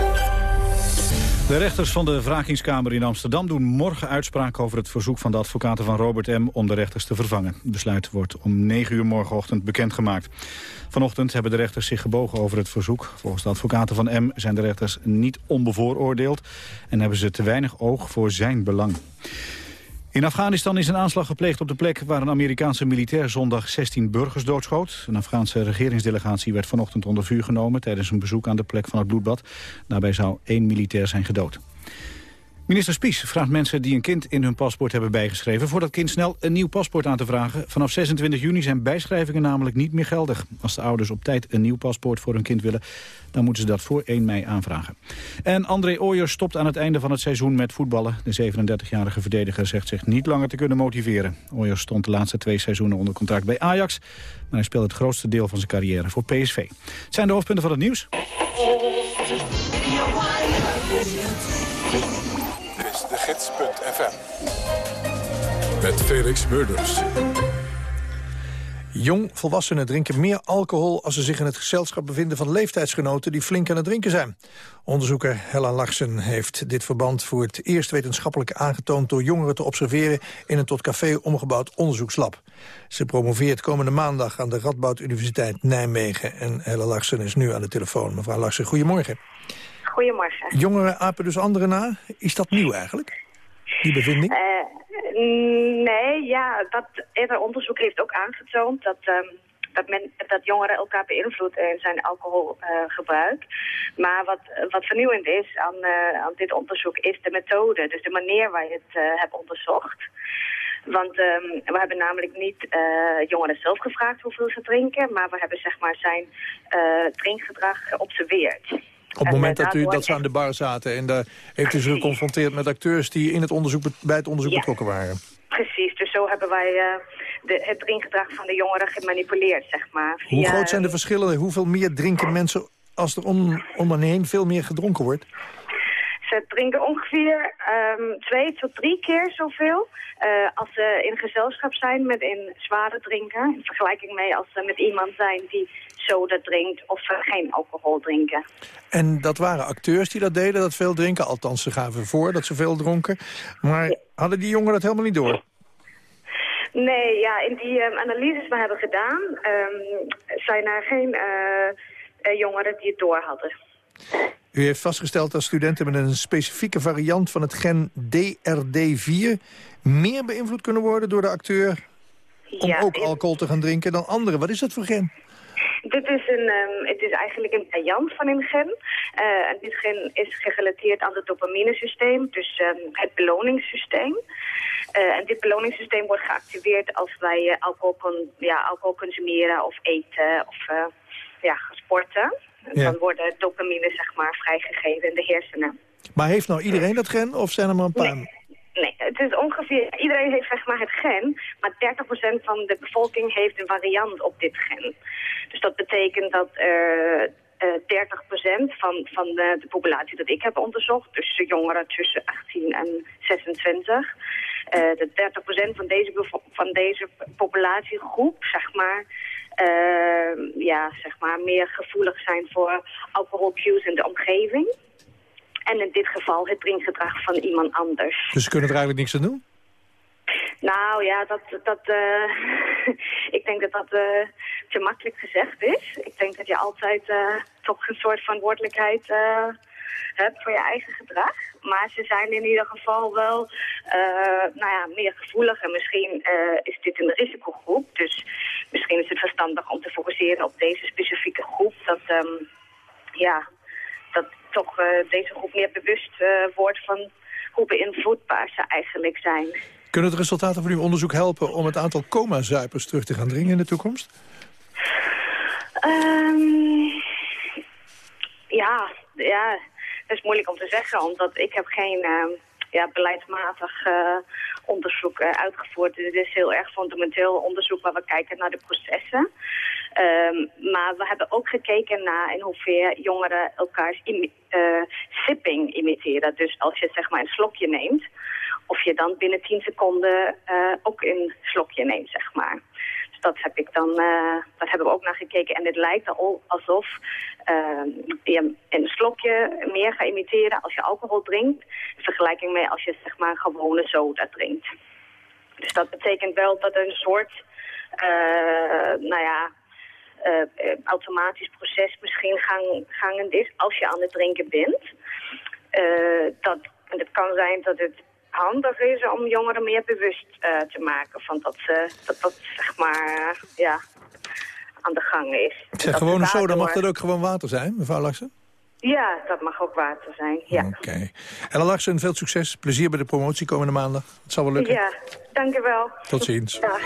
De rechters van de Vragingskamer in Amsterdam doen morgen uitspraak over het verzoek van de advocaten van Robert M. om de rechters te vervangen. Het besluit wordt om 9 uur morgenochtend bekendgemaakt. Vanochtend hebben de rechters zich gebogen over het verzoek. Volgens de advocaten van M zijn de rechters niet onbevooroordeeld... en hebben ze te weinig oog voor zijn belang. In Afghanistan is een aanslag gepleegd op de plek waar een Amerikaanse militair zondag 16 burgers doodschoot. Een Afghaanse regeringsdelegatie werd vanochtend onder vuur genomen tijdens een bezoek aan de plek van het bloedbad. Daarbij zou één militair zijn gedood. Minister Spies vraagt mensen die een kind in hun paspoort hebben bijgeschreven... voor dat kind snel een nieuw paspoort aan te vragen. Vanaf 26 juni zijn bijschrijvingen namelijk niet meer geldig. Als de ouders op tijd een nieuw paspoort voor hun kind willen... dan moeten ze dat voor 1 mei aanvragen. En André Ooyer stopt aan het einde van het seizoen met voetballen. De 37-jarige verdediger zegt zich niet langer te kunnen motiveren. Ooyer stond de laatste twee seizoenen onder contract bij Ajax... maar hij speelt het grootste deel van zijn carrière voor PSV. Het zijn de hoofdpunten van het nieuws. gids.fm. Met Felix Murders. Jong volwassenen drinken meer alcohol als ze zich in het gezelschap bevinden van leeftijdsgenoten die flink aan het drinken zijn. Onderzoeker Hella Larsen heeft dit verband voor het eerst wetenschappelijk aangetoond door jongeren te observeren in een tot café omgebouwd onderzoekslab. Ze promoveert komende maandag aan de Radboud Universiteit Nijmegen en Hella Larsen is nu aan de telefoon. Mevrouw Larsen, goedemorgen. Goedemorgen. Jongeren apen dus anderen na. Is dat nieuw eigenlijk, die bevinding? Uh, nee, ja, dat eerder onderzoek heeft ook aangetoond dat... Um, dat, men, dat jongeren elkaar beïnvloeden in zijn alcoholgebruik. Uh, maar wat, wat vernieuwend is aan, uh, aan dit onderzoek is de methode. Dus de manier waar je het uh, hebt onderzocht. Want um, we hebben namelijk niet jongeren zelf gevraagd hoeveel ze drinken. Maar we hebben zeg maar zijn drinkgedrag geobserveerd. Op het moment dat, u, dat ze aan de bar zaten en daar heeft u ze geconfronteerd met acteurs die in het onderzoek, bij het onderzoek betrokken waren. Precies, dus zo hebben wij uh, de, het drinkgedrag van de jongeren gemanipuleerd, zeg maar. Hoe groot zijn de verschillen? Hoeveel meer drinken mensen als er om, om hen heen veel meer gedronken wordt? Ze drinken ongeveer um, twee tot drie keer zoveel uh, als ze in gezelschap zijn met een zware drinken. In vergelijking mee als ze met iemand zijn die soda drinkt of geen alcohol drinken. En dat waren acteurs die dat deden, dat veel drinken. Althans, ze gaven voor dat ze veel dronken. Maar hadden die jongeren dat helemaal niet door? Nee, ja, in die um, analyses we hebben gedaan... Um, zijn er geen uh, jongeren die het door hadden. U heeft vastgesteld dat studenten met een specifieke variant van het gen DRD4... meer beïnvloed kunnen worden door de acteur om ook alcohol te gaan drinken dan anderen. Wat is dat voor gen? Dit is, een, um, het is eigenlijk een variant van een gen. Uh, en dit gen is gerelateerd aan het dopaminesysteem, dus um, het beloningssysteem. Uh, en dit beloningssysteem wordt geactiveerd als wij uh, alcohol, con ja, alcohol consumeren of eten of ja, sporten. Ja. Dan worden dopamine zeg maar, vrijgegeven in de hersenen. Maar heeft nou iedereen dat gen of zijn er maar een paar? Nee. Nee, het is ongeveer, iedereen heeft zeg maar het gen, maar 30% van de bevolking heeft een variant op dit gen. Dus dat betekent dat uh, uh, 30% van, van de, populatie dat ik heb onderzocht, dus jongeren tussen 18 en 26, uh, de 30% van deze, van deze populatiegroep, zeg maar, uh, ja, zeg maar, meer gevoelig zijn voor alcoholcues in de omgeving. En in dit geval het drinkgedrag van iemand anders. Dus ze kunnen er eigenlijk niks aan doen? Nou ja, dat, dat, uh, ik denk dat dat uh, te makkelijk gezegd is. Ik denk dat je altijd uh, toch een soort verantwoordelijkheid hebt voor je eigen gedrag. Maar ze zijn in ieder geval wel nou ja, meer gevoelig en misschien is dit een risicogroep. Dus misschien is het verstandig om te focusseren op deze specifieke groep. Dat, um, ja, toch deze groep meer bewust wordt van hoe beïnvloedbaar ze eigenlijk zijn. Kunnen de resultaten van uw onderzoek helpen om het aantal coma-zuipers terug te gaan dringen in de toekomst? Um, ja, ja, dat is moeilijk om te zeggen, omdat ik heb geen uh, ja, beleidsmatig uh, onderzoek uh, uitgevoerd. Dit is heel erg fundamenteel onderzoek waar we kijken naar de processen. Um, maar we hebben ook gekeken naar in hoeverre jongeren elkaars imi sipping imiteren. Dus als je zeg maar een slokje neemt, of je dan binnen 10 seconden ook een slokje neemt, zeg maar. Dat heb ik dan, uh, daar hebben we ook naar gekeken. En het lijkt al alsof uh, je een slokje meer gaat imiteren als je alcohol drinkt. In vergelijking met als je zeg maar gewone soda drinkt. Dus dat betekent wel dat er een soort, nou ja, automatisch proces misschien gang, gangend is als je aan het drinken bent. dat, en het kan zijn dat het handig is om jongeren meer bewust uh, te maken van dat, ze, dat dat zeg maar ja, aan de gang is. Zeg, gewoon zo, dan mag dat ook gewoon water zijn, mevrouw Larsen? Ja, dat mag ook water zijn, ja. Oké. Okay. Ella Larsen, veel succes. Plezier bij de promotie komende maandag. Het zal wel lukken. Ja, dank u wel. Tot ziens. Dag.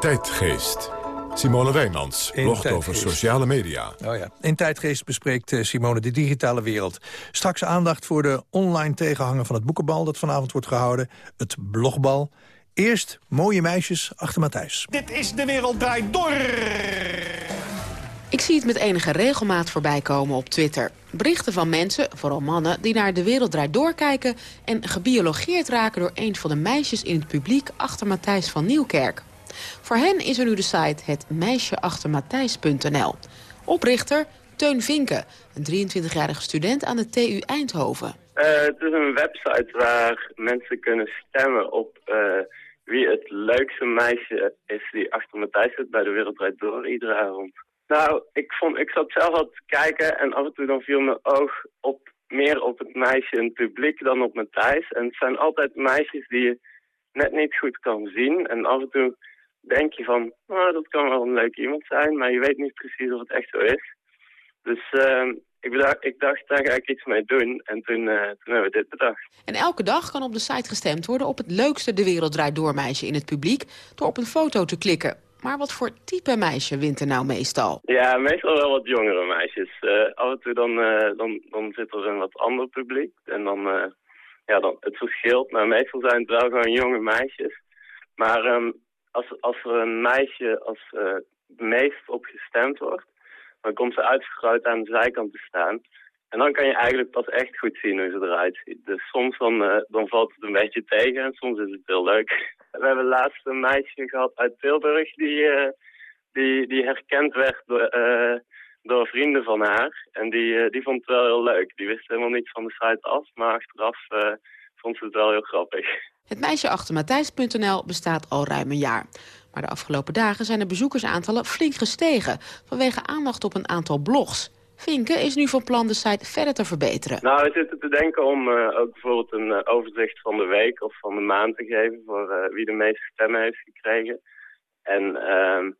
Tijdgeest. Simone Wijmans blogt over sociale media. Oh ja. In Tijdgeest bespreekt eh, Simone de digitale wereld. Straks aandacht voor de online tegenhanger van het boekenbal... dat vanavond wordt gehouden, het blogbal. Eerst mooie meisjes achter Matthijs. Dit is De Wereld Draait Door! Ik zie het met enige regelmaat voorbij komen op Twitter. Berichten van mensen, vooral mannen, die naar De Wereld Draait doorkijken... en gebiologeerd raken door een van de meisjes in het publiek achter Matthijs van Nieuwkerk. Voor hen is er nu de site het meisjeachtermatthijs.nl. Oprichter Teun Vinken, een 23-jarige student aan de TU Eindhoven. Uh, het is een website waar mensen kunnen stemmen op uh, wie het leukste meisje is die achter Matthijs zit bij de Wereldrijd Door iedere avond. Nou, ik, vond, ik zat zelf al te kijken en af en toe dan viel mijn oog op, meer op het meisje in het publiek dan op Matthijs. En het zijn altijd meisjes die je net niet goed kan zien en af en toe denk je van, oh, dat kan wel een leuk iemand zijn, maar je weet niet precies of het echt zo is. Dus uh, ik, bedacht, ik dacht, daar ga ik iets mee doen. En toen, uh, toen hebben we dit bedacht. En elke dag kan op de site gestemd worden op het leukste De Wereld Draait Door meisje in het publiek... door op een foto te klikken. Maar wat voor type meisje wint er nou meestal? Ja, meestal wel wat jongere meisjes. Uh, af en toe dan, uh, dan, dan zit er een wat ander publiek. En dan, ja, dan, het verschilt. Maar meestal zijn het wel gewoon jonge meisjes. Maar um, als, als er een meisje als uh, meest op gestemd wordt, dan komt ze uitvergroot aan de zijkant te staan. En dan kan je eigenlijk pas echt goed zien hoe ze eruit ziet. Dus soms dan, uh, dan valt het een beetje tegen en soms is het heel leuk. We hebben laatst een meisje gehad uit Tilburg die, uh, die, die herkend werd door, door vrienden van haar. En die, die vond het wel heel leuk. Die wist helemaal niets van de site af, maar achteraf vond ze het wel heel grappig. Het meisje achter Matthijs.nl bestaat al ruim een jaar. Maar de afgelopen dagen zijn de bezoekersaantallen flink gestegen... vanwege aandacht op een aantal blogs. Vinken is nu van plan de site verder te verbeteren. Nou, we zitten te denken om uh, ook bijvoorbeeld een uh, overzicht van de week of van de maand te geven... voor uh, wie de meeste stemmen heeft gekregen. En uh,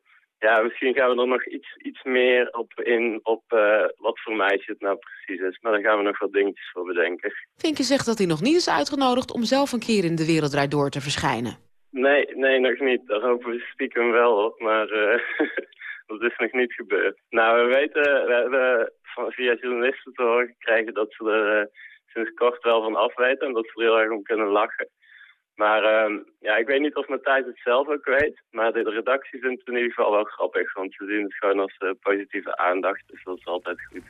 ja, misschien gaan we er nog iets, iets meer op in op wat voor meisje het nou precies is. Maar daar gaan we nog wat dingetjes voor bedenken. Vinken zegt dat hij nog niet is uitgenodigd om zelf een keer in de Wereld Door te verschijnen. Nee, nee, nog niet. Daar hopen we stiekem wel op, maar dat is nog niet gebeurd. Nou, we weten, we hebben via journalisten te horen gekregen dat ze er uh, sinds kort wel van af weten en dat ze er heel erg om kunnen lachen. Maar uh, ja, ik weet niet of Matthijs het zelf ook weet, maar de redactie vindt het in ieder geval wel grappig, want ze zien het gewoon als uh, positieve aandacht, dus dat is altijd goed.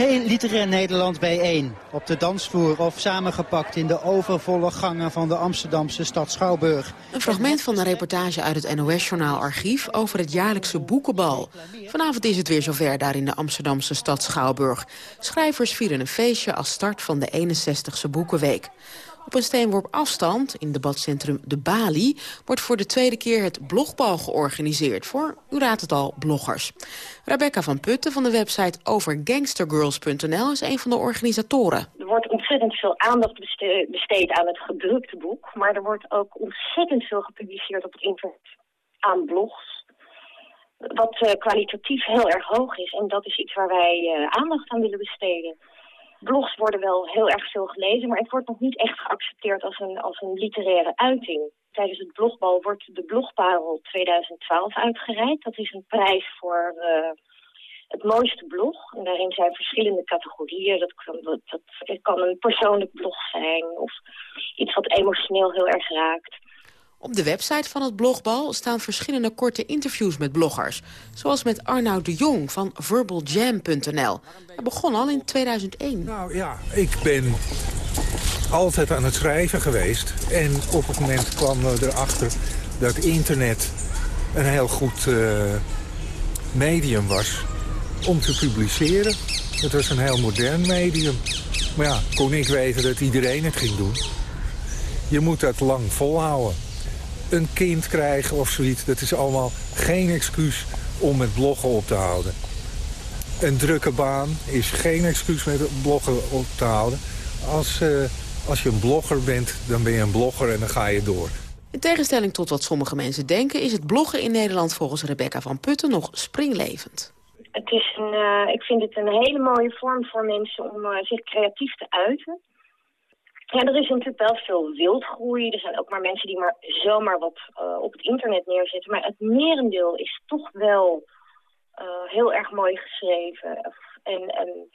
Heel literair Nederland bijeen. Op de dansvloer of samengepakt in de overvolle gangen van de Amsterdamse stad Schouwburg. Een fragment van een reportage uit het NOS-journaal Archief over het jaarlijkse boekenbal. Vanavond is het weer zover daar in de Amsterdamse stad Schouwburg. Schrijvers vieren een feestje als start van de 61ste Boekenweek. Op een steenworp afstand, in debatcentrum De Bali... wordt voor de tweede keer het blogbal georganiseerd voor, u raadt het al, bloggers. Rebecca van Putten van de website overgangstergirls.nl is een van de organisatoren. Er wordt ontzettend veel aandacht besteed aan het gedrukte boek... maar er wordt ook ontzettend veel gepubliceerd op het internet aan blogs wat uh, kwalitatief heel erg hoog is. En dat is iets waar wij uh, aandacht aan willen besteden blogs worden wel heel erg veel gelezen, maar het wordt nog niet echt geaccepteerd als een, als een literaire uiting. Tijdens het blogbal wordt de Blogparel 2012 uitgereikt. Dat is een prijs voor uh, het mooiste blog. En daarin zijn verschillende categorieën. Dat kan, dat, dat kan een persoonlijk blog zijn of iets wat emotioneel heel erg raakt. Op de website van het blogbal staan verschillende korte interviews met bloggers. Zoals met Arnoud de Jong van verbaljam.nl. Hij begon al in 2001. Nou ja, ik ben altijd aan het schrijven geweest. En op het moment kwam we erachter dat internet een heel goed uh, medium was om te publiceren. Het was een heel modern medium. Maar ja, kon ik weten dat iedereen het ging doen. Je moet dat lang volhouden een kind krijgen of zoiets. Dat is allemaal geen excuus om met bloggen op te houden. Een drukke baan is geen excuus met bloggen op te houden. Als, uh, als je een blogger bent, dan ben je een blogger en dan ga je door. In tegenstelling tot wat sommige mensen denken... is het bloggen in Nederland volgens Rebecca van Putten nog springlevend. Het is een, uh, ik vind het een hele mooie vorm voor mensen om uh, zich creatief te uiten. Ja, er is natuurlijk wel veel wildgroei. Er zijn ook maar mensen die maar zomaar wat uh, op het internet neerzetten. Maar het merendeel is toch wel uh, heel erg mooi geschreven. En, en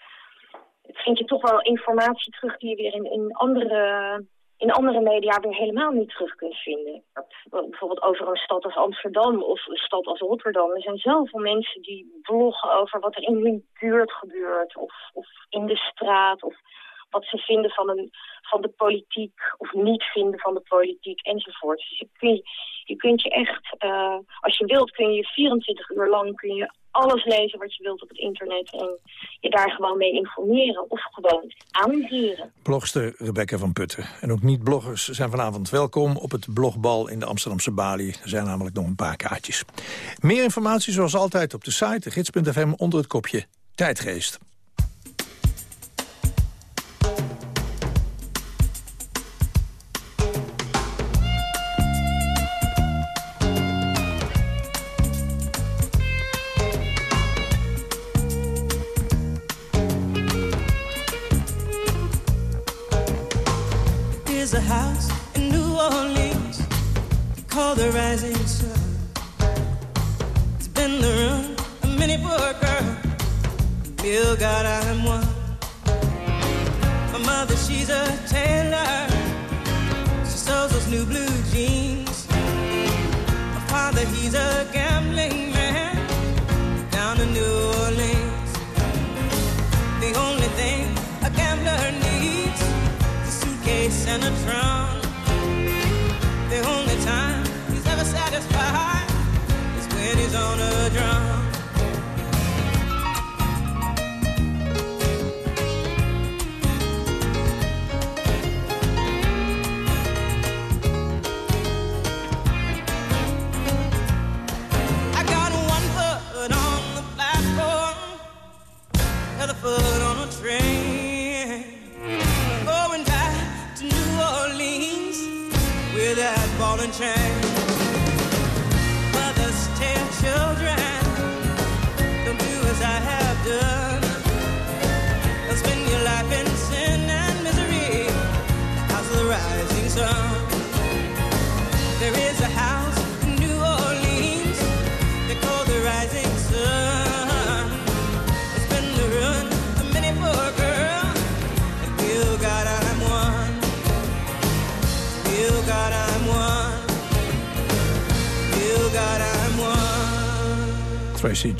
het vind je toch wel informatie terug die je weer in, in, andere, in andere media weer helemaal niet terug kunt vinden. Bijvoorbeeld over een stad als Amsterdam of een stad als Rotterdam. Er zijn zoveel mensen die bloggen over wat er in hun buurt gebeurt. Of, of in de straat. Of wat ze vinden van, een, van de politiek of niet vinden van de politiek enzovoort. Dus je, kun, je kunt je echt, uh, als je wilt kun je 24 uur lang kun je alles lezen wat je wilt op het internet en je daar gewoon mee informeren of gewoon aanleren. Blogster Rebecca van Putten. En ook niet-bloggers zijn vanavond welkom op het blogbal in de Amsterdamse Bali. Er zijn namelijk nog een paar kaartjes. Meer informatie zoals altijd op de site gids.fm onder het kopje Tijdgeest.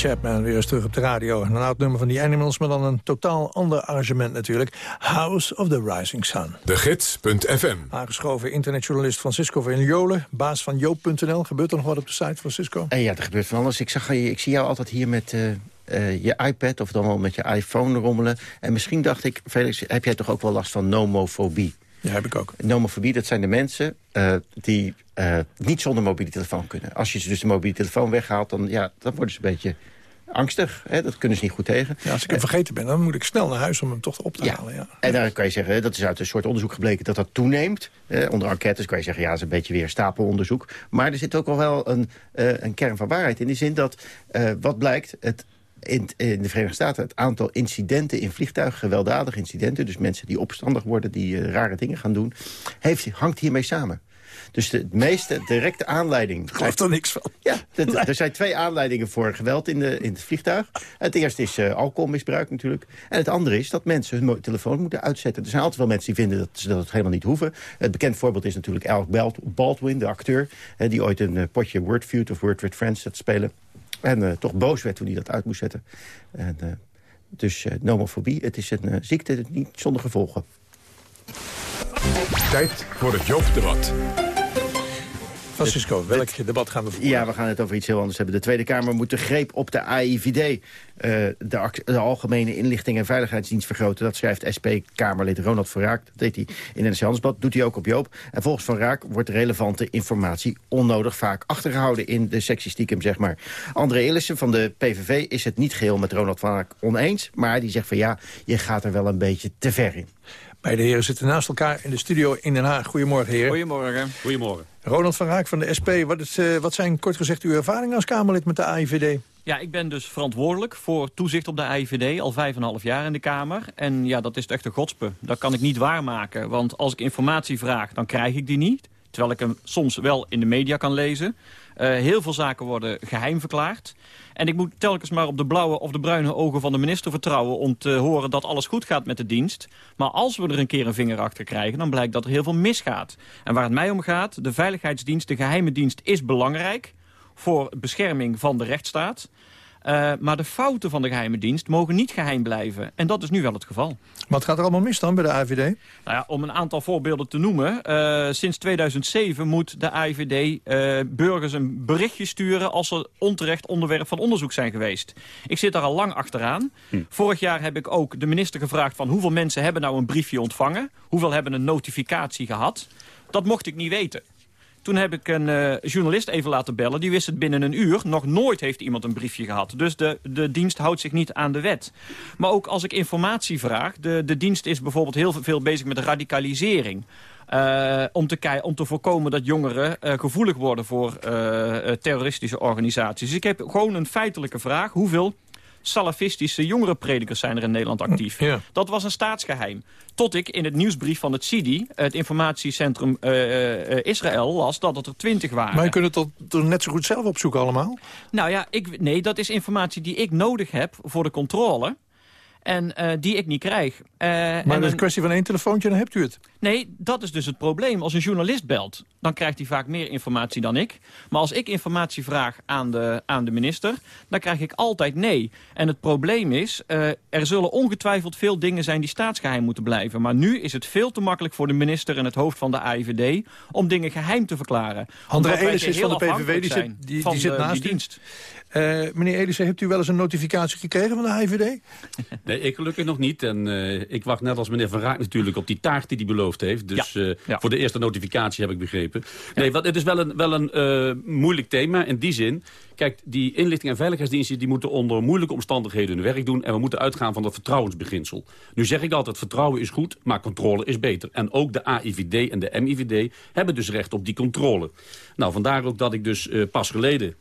Chapman weer eens terug op de radio. Een oud nummer van die Animals, maar dan een totaal ander arrangement natuurlijk. House of the Rising Sun. De Gids.fm. Aangeschoven internetjournalist Francisco Jolen, baas van Joop.nl. Gebeurt er nog wat op de site, Francisco? Eh, ja, er gebeurt van alles. Ik, zag, je- ik zie jou altijd hier met eh, eh, je iPad of dan wel met je iPhone rommelen. En misschien dacht ik, Felix, heb jij toch ook wel last van nomofobie? Ja, heb ik ook. Nomofobie, dat zijn de mensen eh, die eh, niet zonder mobiele telefoon kunnen. Als je ze dus de mobiele telefoon weghaalt, dan, ja, dan worden ze een beetje angstig. Hè? Dat kunnen ze niet goed tegen. Ja, als ik hem vergeten ben, dan moet ik snel naar huis om hem toch op te halen. Ja. En daar kan je zeggen, dat is uit een soort onderzoek gebleken dat dat toeneemt. Eh, onder enquêtes kan je zeggen, ja, dat is een beetje weer stapelonderzoek. Maar er zit ook al wel een, eh, een kern van waarheid in. De zin dat, eh, wat blijkt, het, in, in de Verenigde Staten... het aantal incidenten in vliegtuigen, gewelddadige incidenten... dus mensen die opstandig worden, die eh, rare dingen gaan doen... Heeft, hangt hiermee samen. Dus de meeste directe aanleiding... Ik geloof er niks van. Ja, dat- er zijn twee aanleidingen voor geweld in, de, in het vliegtuig. Het eerste is eh, alcoholmisbruik natuurlijk. En het andere is dat mensen hun telefoon moeten uitzetten. Er zijn altijd wel mensen die vinden dat ze dat helemaal niet hoeven. Het bekend voorbeeld is natuurlijk Alec Bald- Baldwin, de acteur... die ooit een eh, potje Wordfeud of Word with Friends zat spelen. En eh, toch boos werd toen hij dat uit moest zetten. En, eh, dus eh, nomofobie, het is een ziekte niet zonder gevolgen. Tijd voor het Joop-debat. Francisco, welk debat gaan we voeren? Ja, we gaan het over iets heel anders hebben. De Tweede Kamer moet de greep op de AIVD, eh, de, Algemene Inlichting en Veiligheidsdienst, vergroten. Dat schrijft SP-Kamerlid Ronald van Raak. Dat deed hij in NRC Handelsblad, doet hij ook op Joop. En volgens Van Raak wordt relevante informatie onnodig vaak achtergehouden in de sectie stiekem, zeg maar. André Illissen van de PVV is het niet geheel met Ronald van Raak oneens. Maar die zegt van ja, je gaat er wel een beetje te ver in. Beide heren zitten naast elkaar in de studio in Den Haag. Goedemorgen, heren. Goedemorgen. Goedemorgen. Ronald van Raak van de SP, wat, is, eh, wat zijn kort gezegd uw ervaringen als Kamerlid met de AIVD? Ja, ik ben dus verantwoordelijk voor toezicht op de AIVD al vijf en een half jaar in de Kamer. En ja, dat is echt een godspe. Dat kan ik niet waarmaken, want als ik informatie vraag, dan krijg ik die niet. Terwijl ik hem soms wel in de media kan lezen. Eh, heel veel zaken worden geheim verklaard. En ik moet telkens maar op de blauwe of de bruine ogen van de minister vertrouwen... om te horen dat alles goed gaat met de dienst. Maar als we er een keer een vinger achter krijgen... dan blijkt dat er heel veel misgaat. En waar het mij om gaat, de veiligheidsdienst, de geheime dienst... is belangrijk voor bescherming van de rechtsstaat. Eh, maar de fouten van de geheime dienst mogen niet geheim blijven. En dat is nu wel het geval. Wat gaat er allemaal mis dan bij de AIVD? Nou ja, om een aantal voorbeelden te noemen. eh, sinds 2007 moet de AIVD eh, burgers een berichtje sturen... als ze onterecht onderwerp van onderzoek zijn geweest. Ik zit daar al lang achteraan. Vorig jaar heb ik ook de minister gevraagd... van hoeveel mensen hebben nou een briefje ontvangen? Hoeveel hebben een notificatie gehad? Dat mocht ik niet weten. Toen heb ik een eh, journalist even laten bellen. Die wist het binnen een uur. Nog nooit heeft iemand een briefje gehad. Dus de, de dienst houdt zich niet aan de wet. Maar ook als ik informatie vraag... de, de dienst is bijvoorbeeld heel veel bezig met radicalisering. Eh, om, te om te voorkomen dat jongeren eh, gevoelig worden voor terroristische organisaties. Dus ik heb gewoon een feitelijke vraag. Hoeveel salafistische jongerenpredikers zijn er in Nederland actief? Dat was een staatsgeheim. Tot ik in het nieuwsbrief van het CIDI, het informatiecentrum eh, eh, Israël, las dat het er twintig waren. Maar je kunt het toch net zo goed zelf opzoeken allemaal? Nou ja, ik, nee, dat is informatie die ik nodig heb voor de controle. En eh, die ik niet krijg. Maar dat is een kwestie van één telefoontje, dan hebt u het. Nee, dat is dus het probleem. Als een journalist belt, dan krijgt hij vaak meer informatie dan ik. Maar als ik informatie vraag aan de, aan de minister, dan krijg ik altijd nee. En het probleem is, uh, er zullen ongetwijfeld veel dingen zijn die staatsgeheim moeten blijven. Maar nu is het veel te makkelijk voor de minister en het hoofd van de AIVD om dingen geheim te verklaren. André Omdat wij Elis is van de PVV, die zit, die, zit de- naast die u. dienst. Eh, meneer Elissen, hebt u wel eens een notificatie gekregen van de AIVD? Nee, ik gelukkig nog niet. En eh, ik wacht net als meneer Van Raak natuurlijk op die taart die hij beloofd heeft. Dus eh, voor de eerste notificatie heb ik begrepen. Nee, wat, het is wel een, wel een eh, moeilijk thema in die zin. Kijk, die inlichting- en veiligheidsdiensten die moeten onder moeilijke omstandigheden hun werk doen. En we moeten uitgaan van dat vertrouwensbeginsel. Nu zeg ik altijd, vertrouwen is goed, maar controle is beter. En ook de AIVD en de MIVD hebben dus recht op die controle. Nou, vandaar ook dat ik dus eh, pas geleden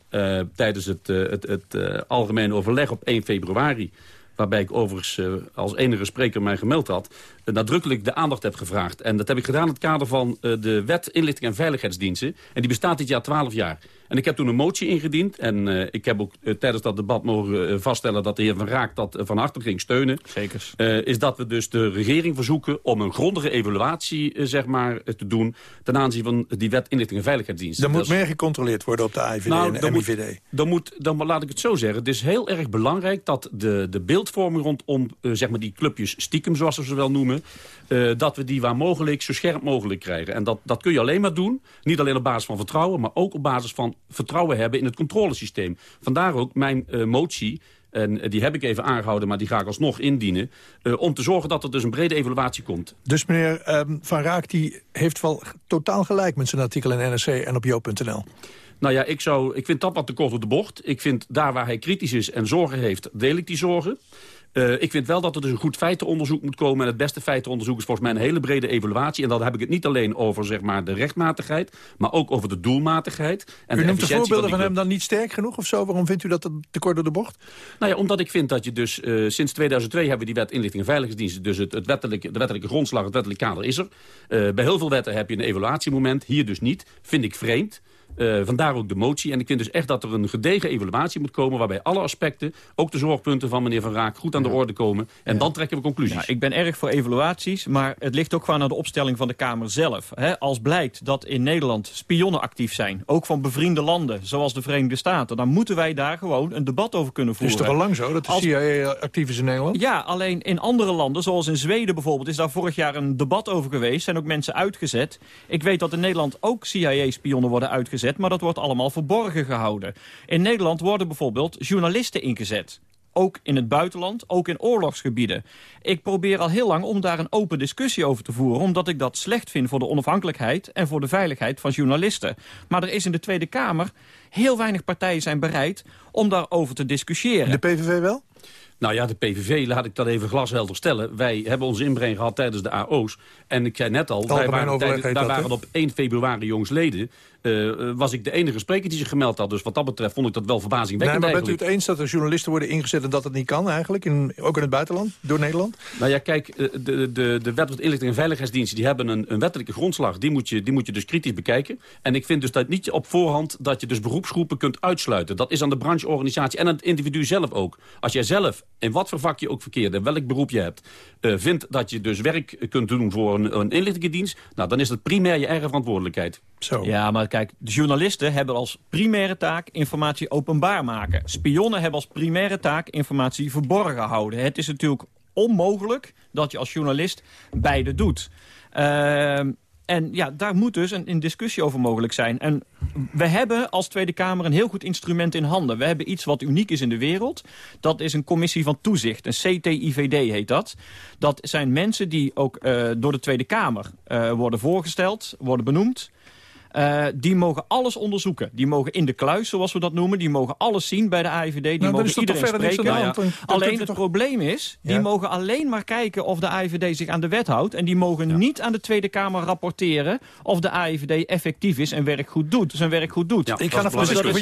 tijdens het, eh, het, het algemene overleg op 1 februari waarbij ik overigens eh, als enige spreker mij gemeld had... eh, nadrukkelijk de aandacht heb gevraagd. En dat heb ik gedaan in het kader van eh, de wet inlichting en veiligheidsdiensten. En die bestaat dit jaar 12 jaar. En ik heb toen een motie ingediend. En eh, ik heb ook eh, tijdens dat debat mogen eh, vaststellen... dat de heer Van Raak dat van harte ging steunen. Zeker. Eh, is dat we dus de regering verzoeken om een grondige evaluatie zeg maar, te doen... ten aanzien van die wet inlichting en veiligheidsdiensten. Er moet meer gecontroleerd worden op de AIVD nou, en de moet, MIVD. dan moet, dan laat ik het zo zeggen. Het is heel erg belangrijk dat de, de beeldvorming rondom zeg maar die clubjes stiekem, zoals we ze wel noemen, eh, dat we die waar mogelijk zo scherp mogelijk krijgen. En dat, dat kun je alleen maar doen, niet alleen op basis van vertrouwen, maar ook op basis van vertrouwen hebben in het controlesysteem. Vandaar ook mijn eh, motie. En eh, die heb ik even aangehouden, maar die ga ik alsnog indienen. eh, om te zorgen dat er dus een brede evaluatie komt. Dus meneer ehm, Van Raak die heeft wel totaal gelijk met zijn artikel in NRC en op jo.nl. Nou ja, ik, zou, ik vind dat wat te kort op de bocht. Ik vind daar waar hij kritisch is en zorgen heeft, deel ik die zorgen. Eh, ik vind wel dat er dus een goed feitenonderzoek moet komen. En het beste feitenonderzoek is volgens mij een hele brede evaluatie. En dan heb ik het niet alleen over zeg maar, de rechtmatigheid... maar ook over de doelmatigheid. En u de noemt de voorbeelden van hem dan niet sterk genoeg of zo? Waarom vindt u dat te kort door de bocht? Nou ja, omdat ik vind dat je dus... eh, sinds 2002 hebben we die wet inlichting en veiligheidsdiensten. Dus het, het wettelijke, de wettelijke grondslag, het wettelijke kader is er. Eh, bij heel veel wetten heb je een evaluatiemoment. Hier dus niet. Vind ik vreemd. Eh, vandaar ook de motie. En ik vind dus echt dat er een gedegen evaluatie moet komen... waarbij alle aspecten, ook de zorgpunten van meneer Van Raak... goed aan de orde komen. En dan trekken we conclusies. Ja, ik ben erg voor evaluaties, maar het ligt ook gewoon aan de opstelling van de Kamer zelf. Hè, als blijkt dat in Nederland spionnen actief zijn, ook van bevriende landen, zoals de Verenigde Staten, dan moeten wij daar gewoon een debat over kunnen Het is voeren. toch al lang zo dat de Als- CIA actief is in Nederland? Ja, alleen in andere landen, zoals in Zweden bijvoorbeeld... is daar vorig jaar een debat over geweest. Zijn ook mensen uitgezet. Ik weet dat in Nederland ook CIA-spionnen worden uitgezet... maar dat wordt allemaal verborgen gehouden. In Nederland worden bijvoorbeeld journalisten ingezet. Ook in het buitenland, ook in oorlogsgebieden. Ik probeer al heel lang om daar een open discussie over te voeren... omdat ik dat slecht vind voor de onafhankelijkheid... en voor de veiligheid van journalisten. Maar er is in de Tweede Kamer... heel weinig partijen zijn bereid om daarover te discussiëren. De PVV wel? Nou ja, de PVV, laat ik dat even glashelder stellen. Wij hebben onze inbreng gehad tijdens de AO's. En ik zei net al, wij Algemeen waren, tijdens- wij dat, waren op 1 februari jongsleden. eh, was ik de enige spreker die zich gemeld had. Dus wat dat betreft vond ik dat wel Nee, verbazingwekkend maar bent u het eens dat er journalisten worden ingezet... en dat het niet kan eigenlijk, in, ook in het buitenland, door Nederland? Nou ja, kijk, eh, de, de, de wet inlichting en veiligheidsdiensten... die hebben een, een wettelijke grondslag. Die moet, je, die moet je dus kritisch bekijken. En ik vind dus dat niet op voorhand... dat je dus beroepsgroepen kunt uitsluiten. Dat is aan de brancheorganisatie en aan het individu zelf ook. Als jij zelf, in wat voor vak je ook verkeert... en welk beroep je hebt... eh, vindt dat je dus werk kunt doen voor een, een inlichtingendienst... nou, dan is dat primair je eigen verantwoordelijkheid. Zo. Ja, maar kijk, de journalisten hebben als primaire taak informatie openbaar maken. Spionnen hebben als primaire taak informatie verborgen houden. Het is natuurlijk onmogelijk dat je als journalist beide doet. Ehm, en ja, daar moet dus een, discussie over mogelijk zijn. En we hebben als Tweede Kamer een heel goed instrument in handen. We hebben iets wat uniek is in de wereld. Dat is een commissie van toezicht, een CTIVD heet dat. Dat zijn mensen die ook eh, door de Tweede Kamer eh, worden voorgesteld, worden benoemd. Eh, die mogen alles onderzoeken. Die mogen in de kluis, zoals we dat noemen. Die mogen alles zien bij de AIVD. Die Nou, mogen is er toch iedereen spreken. Dan- dan Alleen het toch- probleem is, die Ja. mogen alleen maar kijken of de AIVD zich aan de wet houdt. En die mogen niet aan de Tweede Kamer rapporteren of de AIVD effectief is en werk goed doet. Zijn werk goed doet. Ik ga naar Francisco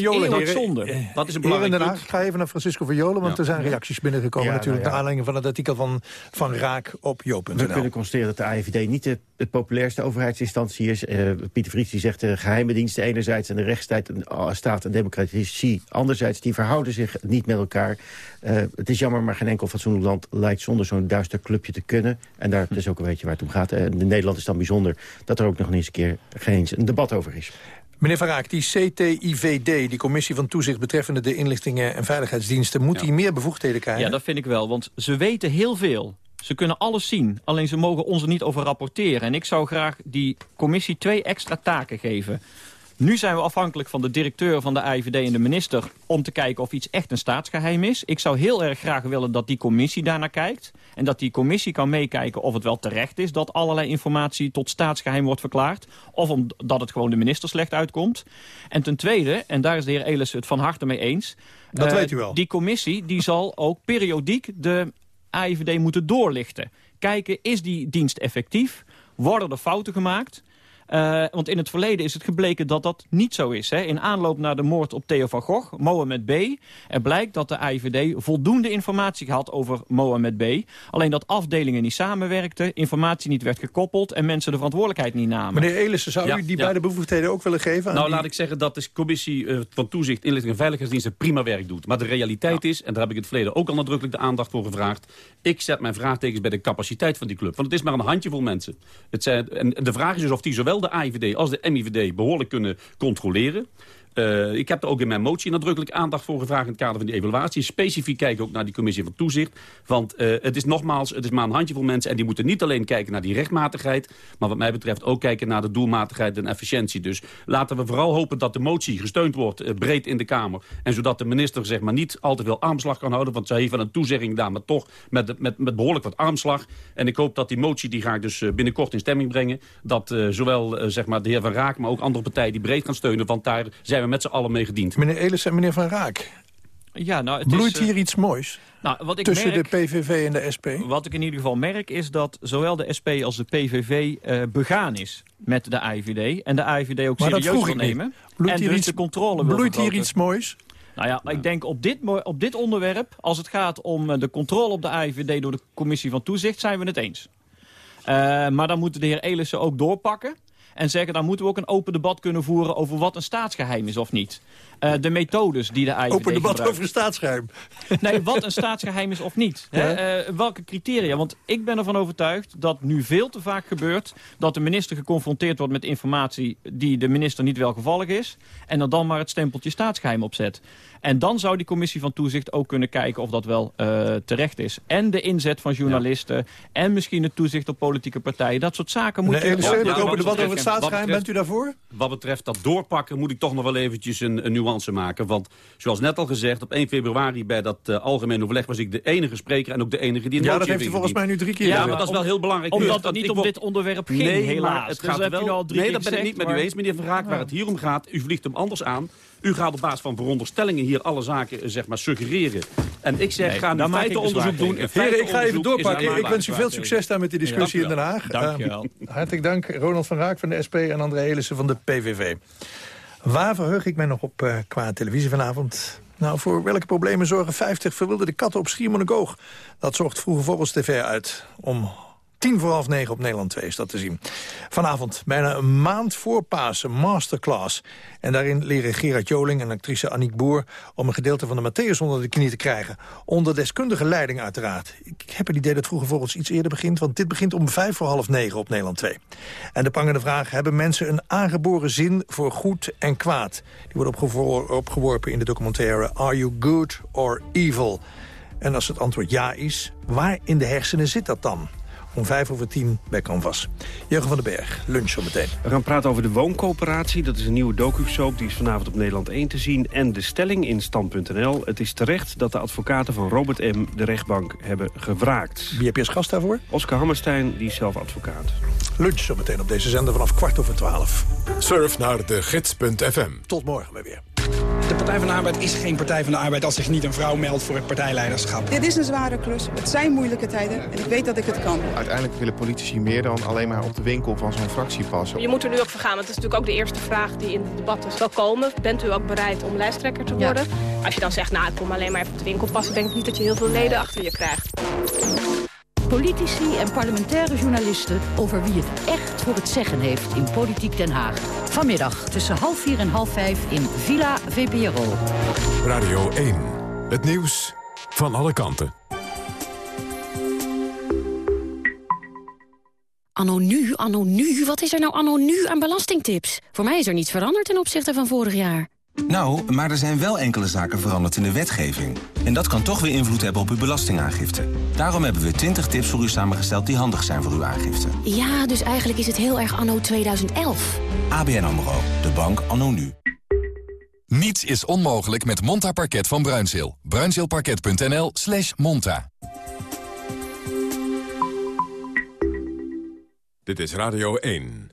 zonde. Eh, Dat is een belangrijk Haag. punt. Ik ga even naar Francisco Jolen, want Ja. er zijn reacties binnengekomen Ja, natuurlijk... nou ja. naar aanleiding van het artikel van, van Raak op We jo.nl. kunnen constateren dat de AIVD niet de het populairste overheidsinstantie is. Uh, Pieter Vries die zegt de geheime diensten enerzijds... en de rechtsstaat staat en democratie anderzijds. Die verhouden zich niet met elkaar. Uh, het is jammer, maar geen enkel fatsoenlijk land lijkt zonder zo'n duister clubje te kunnen. En daar is ook een beetje waar het om gaat. En in Nederland is dan bijzonder dat er ook nog eens een keer geen een debat over is. Meneer Van Raak, die CTIVD, die commissie van toezicht betreffende de inlichtingen en veiligheidsdiensten, moet die meer bevoegdheden krijgen? Ja, dat vind ik wel, want ze weten heel veel. Ze kunnen alles zien, alleen ze mogen ons er niet over rapporteren. En ik zou graag die commissie twee extra taken geven. Nu zijn we afhankelijk van de directeur van de IVD en de minister... om te kijken of iets echt een staatsgeheim is. Ik zou heel erg graag willen dat die commissie daarnaar kijkt. En dat die commissie kan meekijken of het wel terecht is... dat allerlei informatie tot staatsgeheim wordt verklaard. Of omdat het gewoon de minister slecht uitkomt. En ten tweede, en daar is de heer Elissen het van harte mee eens... Dat uh, weet u wel. Die commissie die zal ook periodiek de AIVD moeten doorlichten. Kijken, is die dienst effectief? Worden er fouten gemaakt? Uh, want in het verleden is het gebleken dat dat niet zo is. Hè. In aanloop naar de moord op Theo van Gogh, Mohamed B. Er blijkt dat de IVD voldoende informatie had over Mohamed B. Alleen dat afdelingen niet samenwerkten, informatie niet werd gekoppeld... en mensen de verantwoordelijkheid niet namen. Meneer Elissen, zou u die beide bevoegdheden ook willen geven? Nou, die... laat ik zeggen dat de commissie uh, van Toezicht, Inlichting en Veiligheidsdiensten prima werk doet. Maar de realiteit is, en daar heb ik in het verleden ook al nadrukkelijk de aandacht voor gevraagd... ik zet mijn vraagtekens bij de capaciteit van die club. Want het is maar een handjevol mensen. Het zijn, en de vraag is dus of die zowel de AIVD als de MIVD behoorlijk kunnen controleren. Uh, ik heb er ook in mijn motie nadrukkelijk aandacht voor gevraagd... in het kader van die evaluatie. Specifiek kijken ook naar die commissie van toezicht. Want uh, het is nogmaals, het is maar een handjevol mensen... en die moeten niet alleen kijken naar die rechtmatigheid... maar wat mij betreft ook kijken naar de doelmatigheid en efficiëntie. Dus laten we vooral hopen dat de motie gesteund wordt... Uh, breed in de Kamer. En zodat de minister zeg maar, niet al te veel armslag kan houden... want ze heeft wel een toezegging gedaan, maar toch met, met, met behoorlijk wat armslag. En ik hoop dat die motie, die ga ik dus binnenkort in stemming brengen... dat zowel zeg maar, de heer Van Raak, maar ook andere partijen die breed gaan steunen... want daar zijn we met z'n allen mee gediend. Meneer Elissen en meneer Van Raak. Ja, nou, het Bloeit is, hier iets moois nou, wat ik tussen merk, de PVV en de SP? Wat ik in ieder geval merk is dat zowel de SP als de PVV uh, begaan is met de IVD. En de IVD ook maar serieus wil nemen. Bloeit en hier dus iets, de controle wil Bloeit hier iets moois? Nou ja, ik denk op dit, op dit onderwerp, als het gaat om de controle op de IVD door de commissie van toezicht, zijn we het eens. Uh, maar dan moeten de heer Elissen ook doorpakken. En zeggen, dan moeten we ook een open debat kunnen voeren over wat een staatsgeheim is of niet. Uh, de methodes die de IVD Open debat gebruikt. over een staatsgeheim. Nee, wat een staatsgeheim is of niet. Ja. Hè? Uh, welke criteria? Want ik ben ervan overtuigd dat nu veel te vaak gebeurt... dat de minister geconfronteerd wordt met informatie die de minister niet welgevallig is... en er dan maar het stempeltje staatsgeheim opzet. En dan zou die commissie van toezicht ook kunnen kijken of dat wel uh, terecht is. En de inzet van journalisten ja. en misschien het toezicht op politieke partijen. Dat soort zaken moet nee, je... Ja, ja, open debat over het staatsgeheim, bent u daarvoor? Wat betreft dat doorpakken moet ik toch nog wel eventjes een, een nuance maken. Want zoals net al gezegd, op 1 februari bij dat uh, algemeen overleg... was ik de enige spreker en ook de enige die een Ja, dat heeft u volgens mij nu drie keer Ja, maar dat is wel heel belangrijk. Omdat punt. het niet om dit onderwerp ging, nee, helaas. Het Dus gaat wel... al drie nee, dat ben ik niet met u eens, meneer Van Raak. Waar het hier om gaat, u vliegt hem anders aan. U gaat op basis van veronderstellingen hier alle zaken eh, zeg maar, suggereren. En ik zeg, Nee, ga ik feitenonderzoek bezwaar doen. Een Heren, ik ga even doorpakken. Ik wens u veel succes daar met die discussie Ja. in Den Haag. Dank je wel. Uh, hartelijk dank, Ronald van Raak van de SP en André Elissen van de PVV. Waar verheug ik mij nog op uh, qua televisie vanavond? Nou, voor welke problemen zorgen 50 verwilderde katten op Schiermonnikoog? Dat zorgt Vroege Vogels TV uit om tien voor half negen op Nederland 2 is dat te zien. Vanavond, bijna een maand voor Pasen, masterclass. En daarin leren Gerard Joling en actrice Aniek Boer... om een gedeelte van de Matthäus onder de knie te krijgen. Onder deskundige leiding uiteraard. Ik heb het idee dat Vroege Vogels iets eerder begint... want dit begint om vijf voor half negen op Nederland 2. En de prangende vraag, hebben mensen een aangeboren zin voor goed en kwaad? Die wordt opgeworpen in de documentaire Are You Good or Evil? En als het antwoord ja is, waar in de hersenen zit dat dan? Om vijf over tien bij Canvas. Jurgen van den Berg, lunch zo meteen. We gaan praten over de wooncoöperatie. Dat is een nieuwe docu-soap, die is vanavond op Nederland 1 te zien. En de stelling in stand.nl. Het is terecht dat de advocaten van Robert M. de rechtbank hebben gevraagd. Wie heb je als gast daarvoor? Oscar Hammerstein, die is zelf advocaat. Lunch zo meteen op deze zender vanaf kwart over twaalf. Surf naar de gids.fm. Tot morgen maar weer. De Partij van de Arbeid is geen Partij van de Arbeid als zich niet een vrouw meldt voor het partijleiderschap. Dit is een zware klus. Het zijn moeilijke tijden en ik weet dat ik het kan. Uiteindelijk willen politici meer dan alleen maar op de winkel van zo'n fractie passen. Je moet er nu ook voor gaan, want het is natuurlijk ook de eerste vraag die in het debat zal komen. Bent u ook bereid om lijsttrekker te worden? Als je dan zegt, nou ik kom alleen maar even op de winkel passen, denk ik niet dat je heel veel leden achter je krijgt. Politici en parlementaire journalisten over wie het echt voor het zeggen heeft in Politiek Den Haag. Vanmiddag tussen half vier en half vijf in Villa VPRO. Radio 1. Het nieuws van alle kanten. Anno nu, anno nu, wat is er nou anno nu aan belastingtips? Voor mij is er niets veranderd ten opzichte van vorig jaar. Nou, maar er zijn wel enkele zaken veranderd in de wetgeving. En dat kan toch weer invloed hebben op uw belastingaangifte. Daarom hebben we 20 tips voor u samengesteld die handig zijn voor uw aangifte. Ja, dus eigenlijk is het heel erg anno 2011. ABN AMRO, de bank anno nu. Niets is onmogelijk met Monta Parket van Bruinzeel. Bruinzeelparket.nl slash monta. Dit is Radio 1.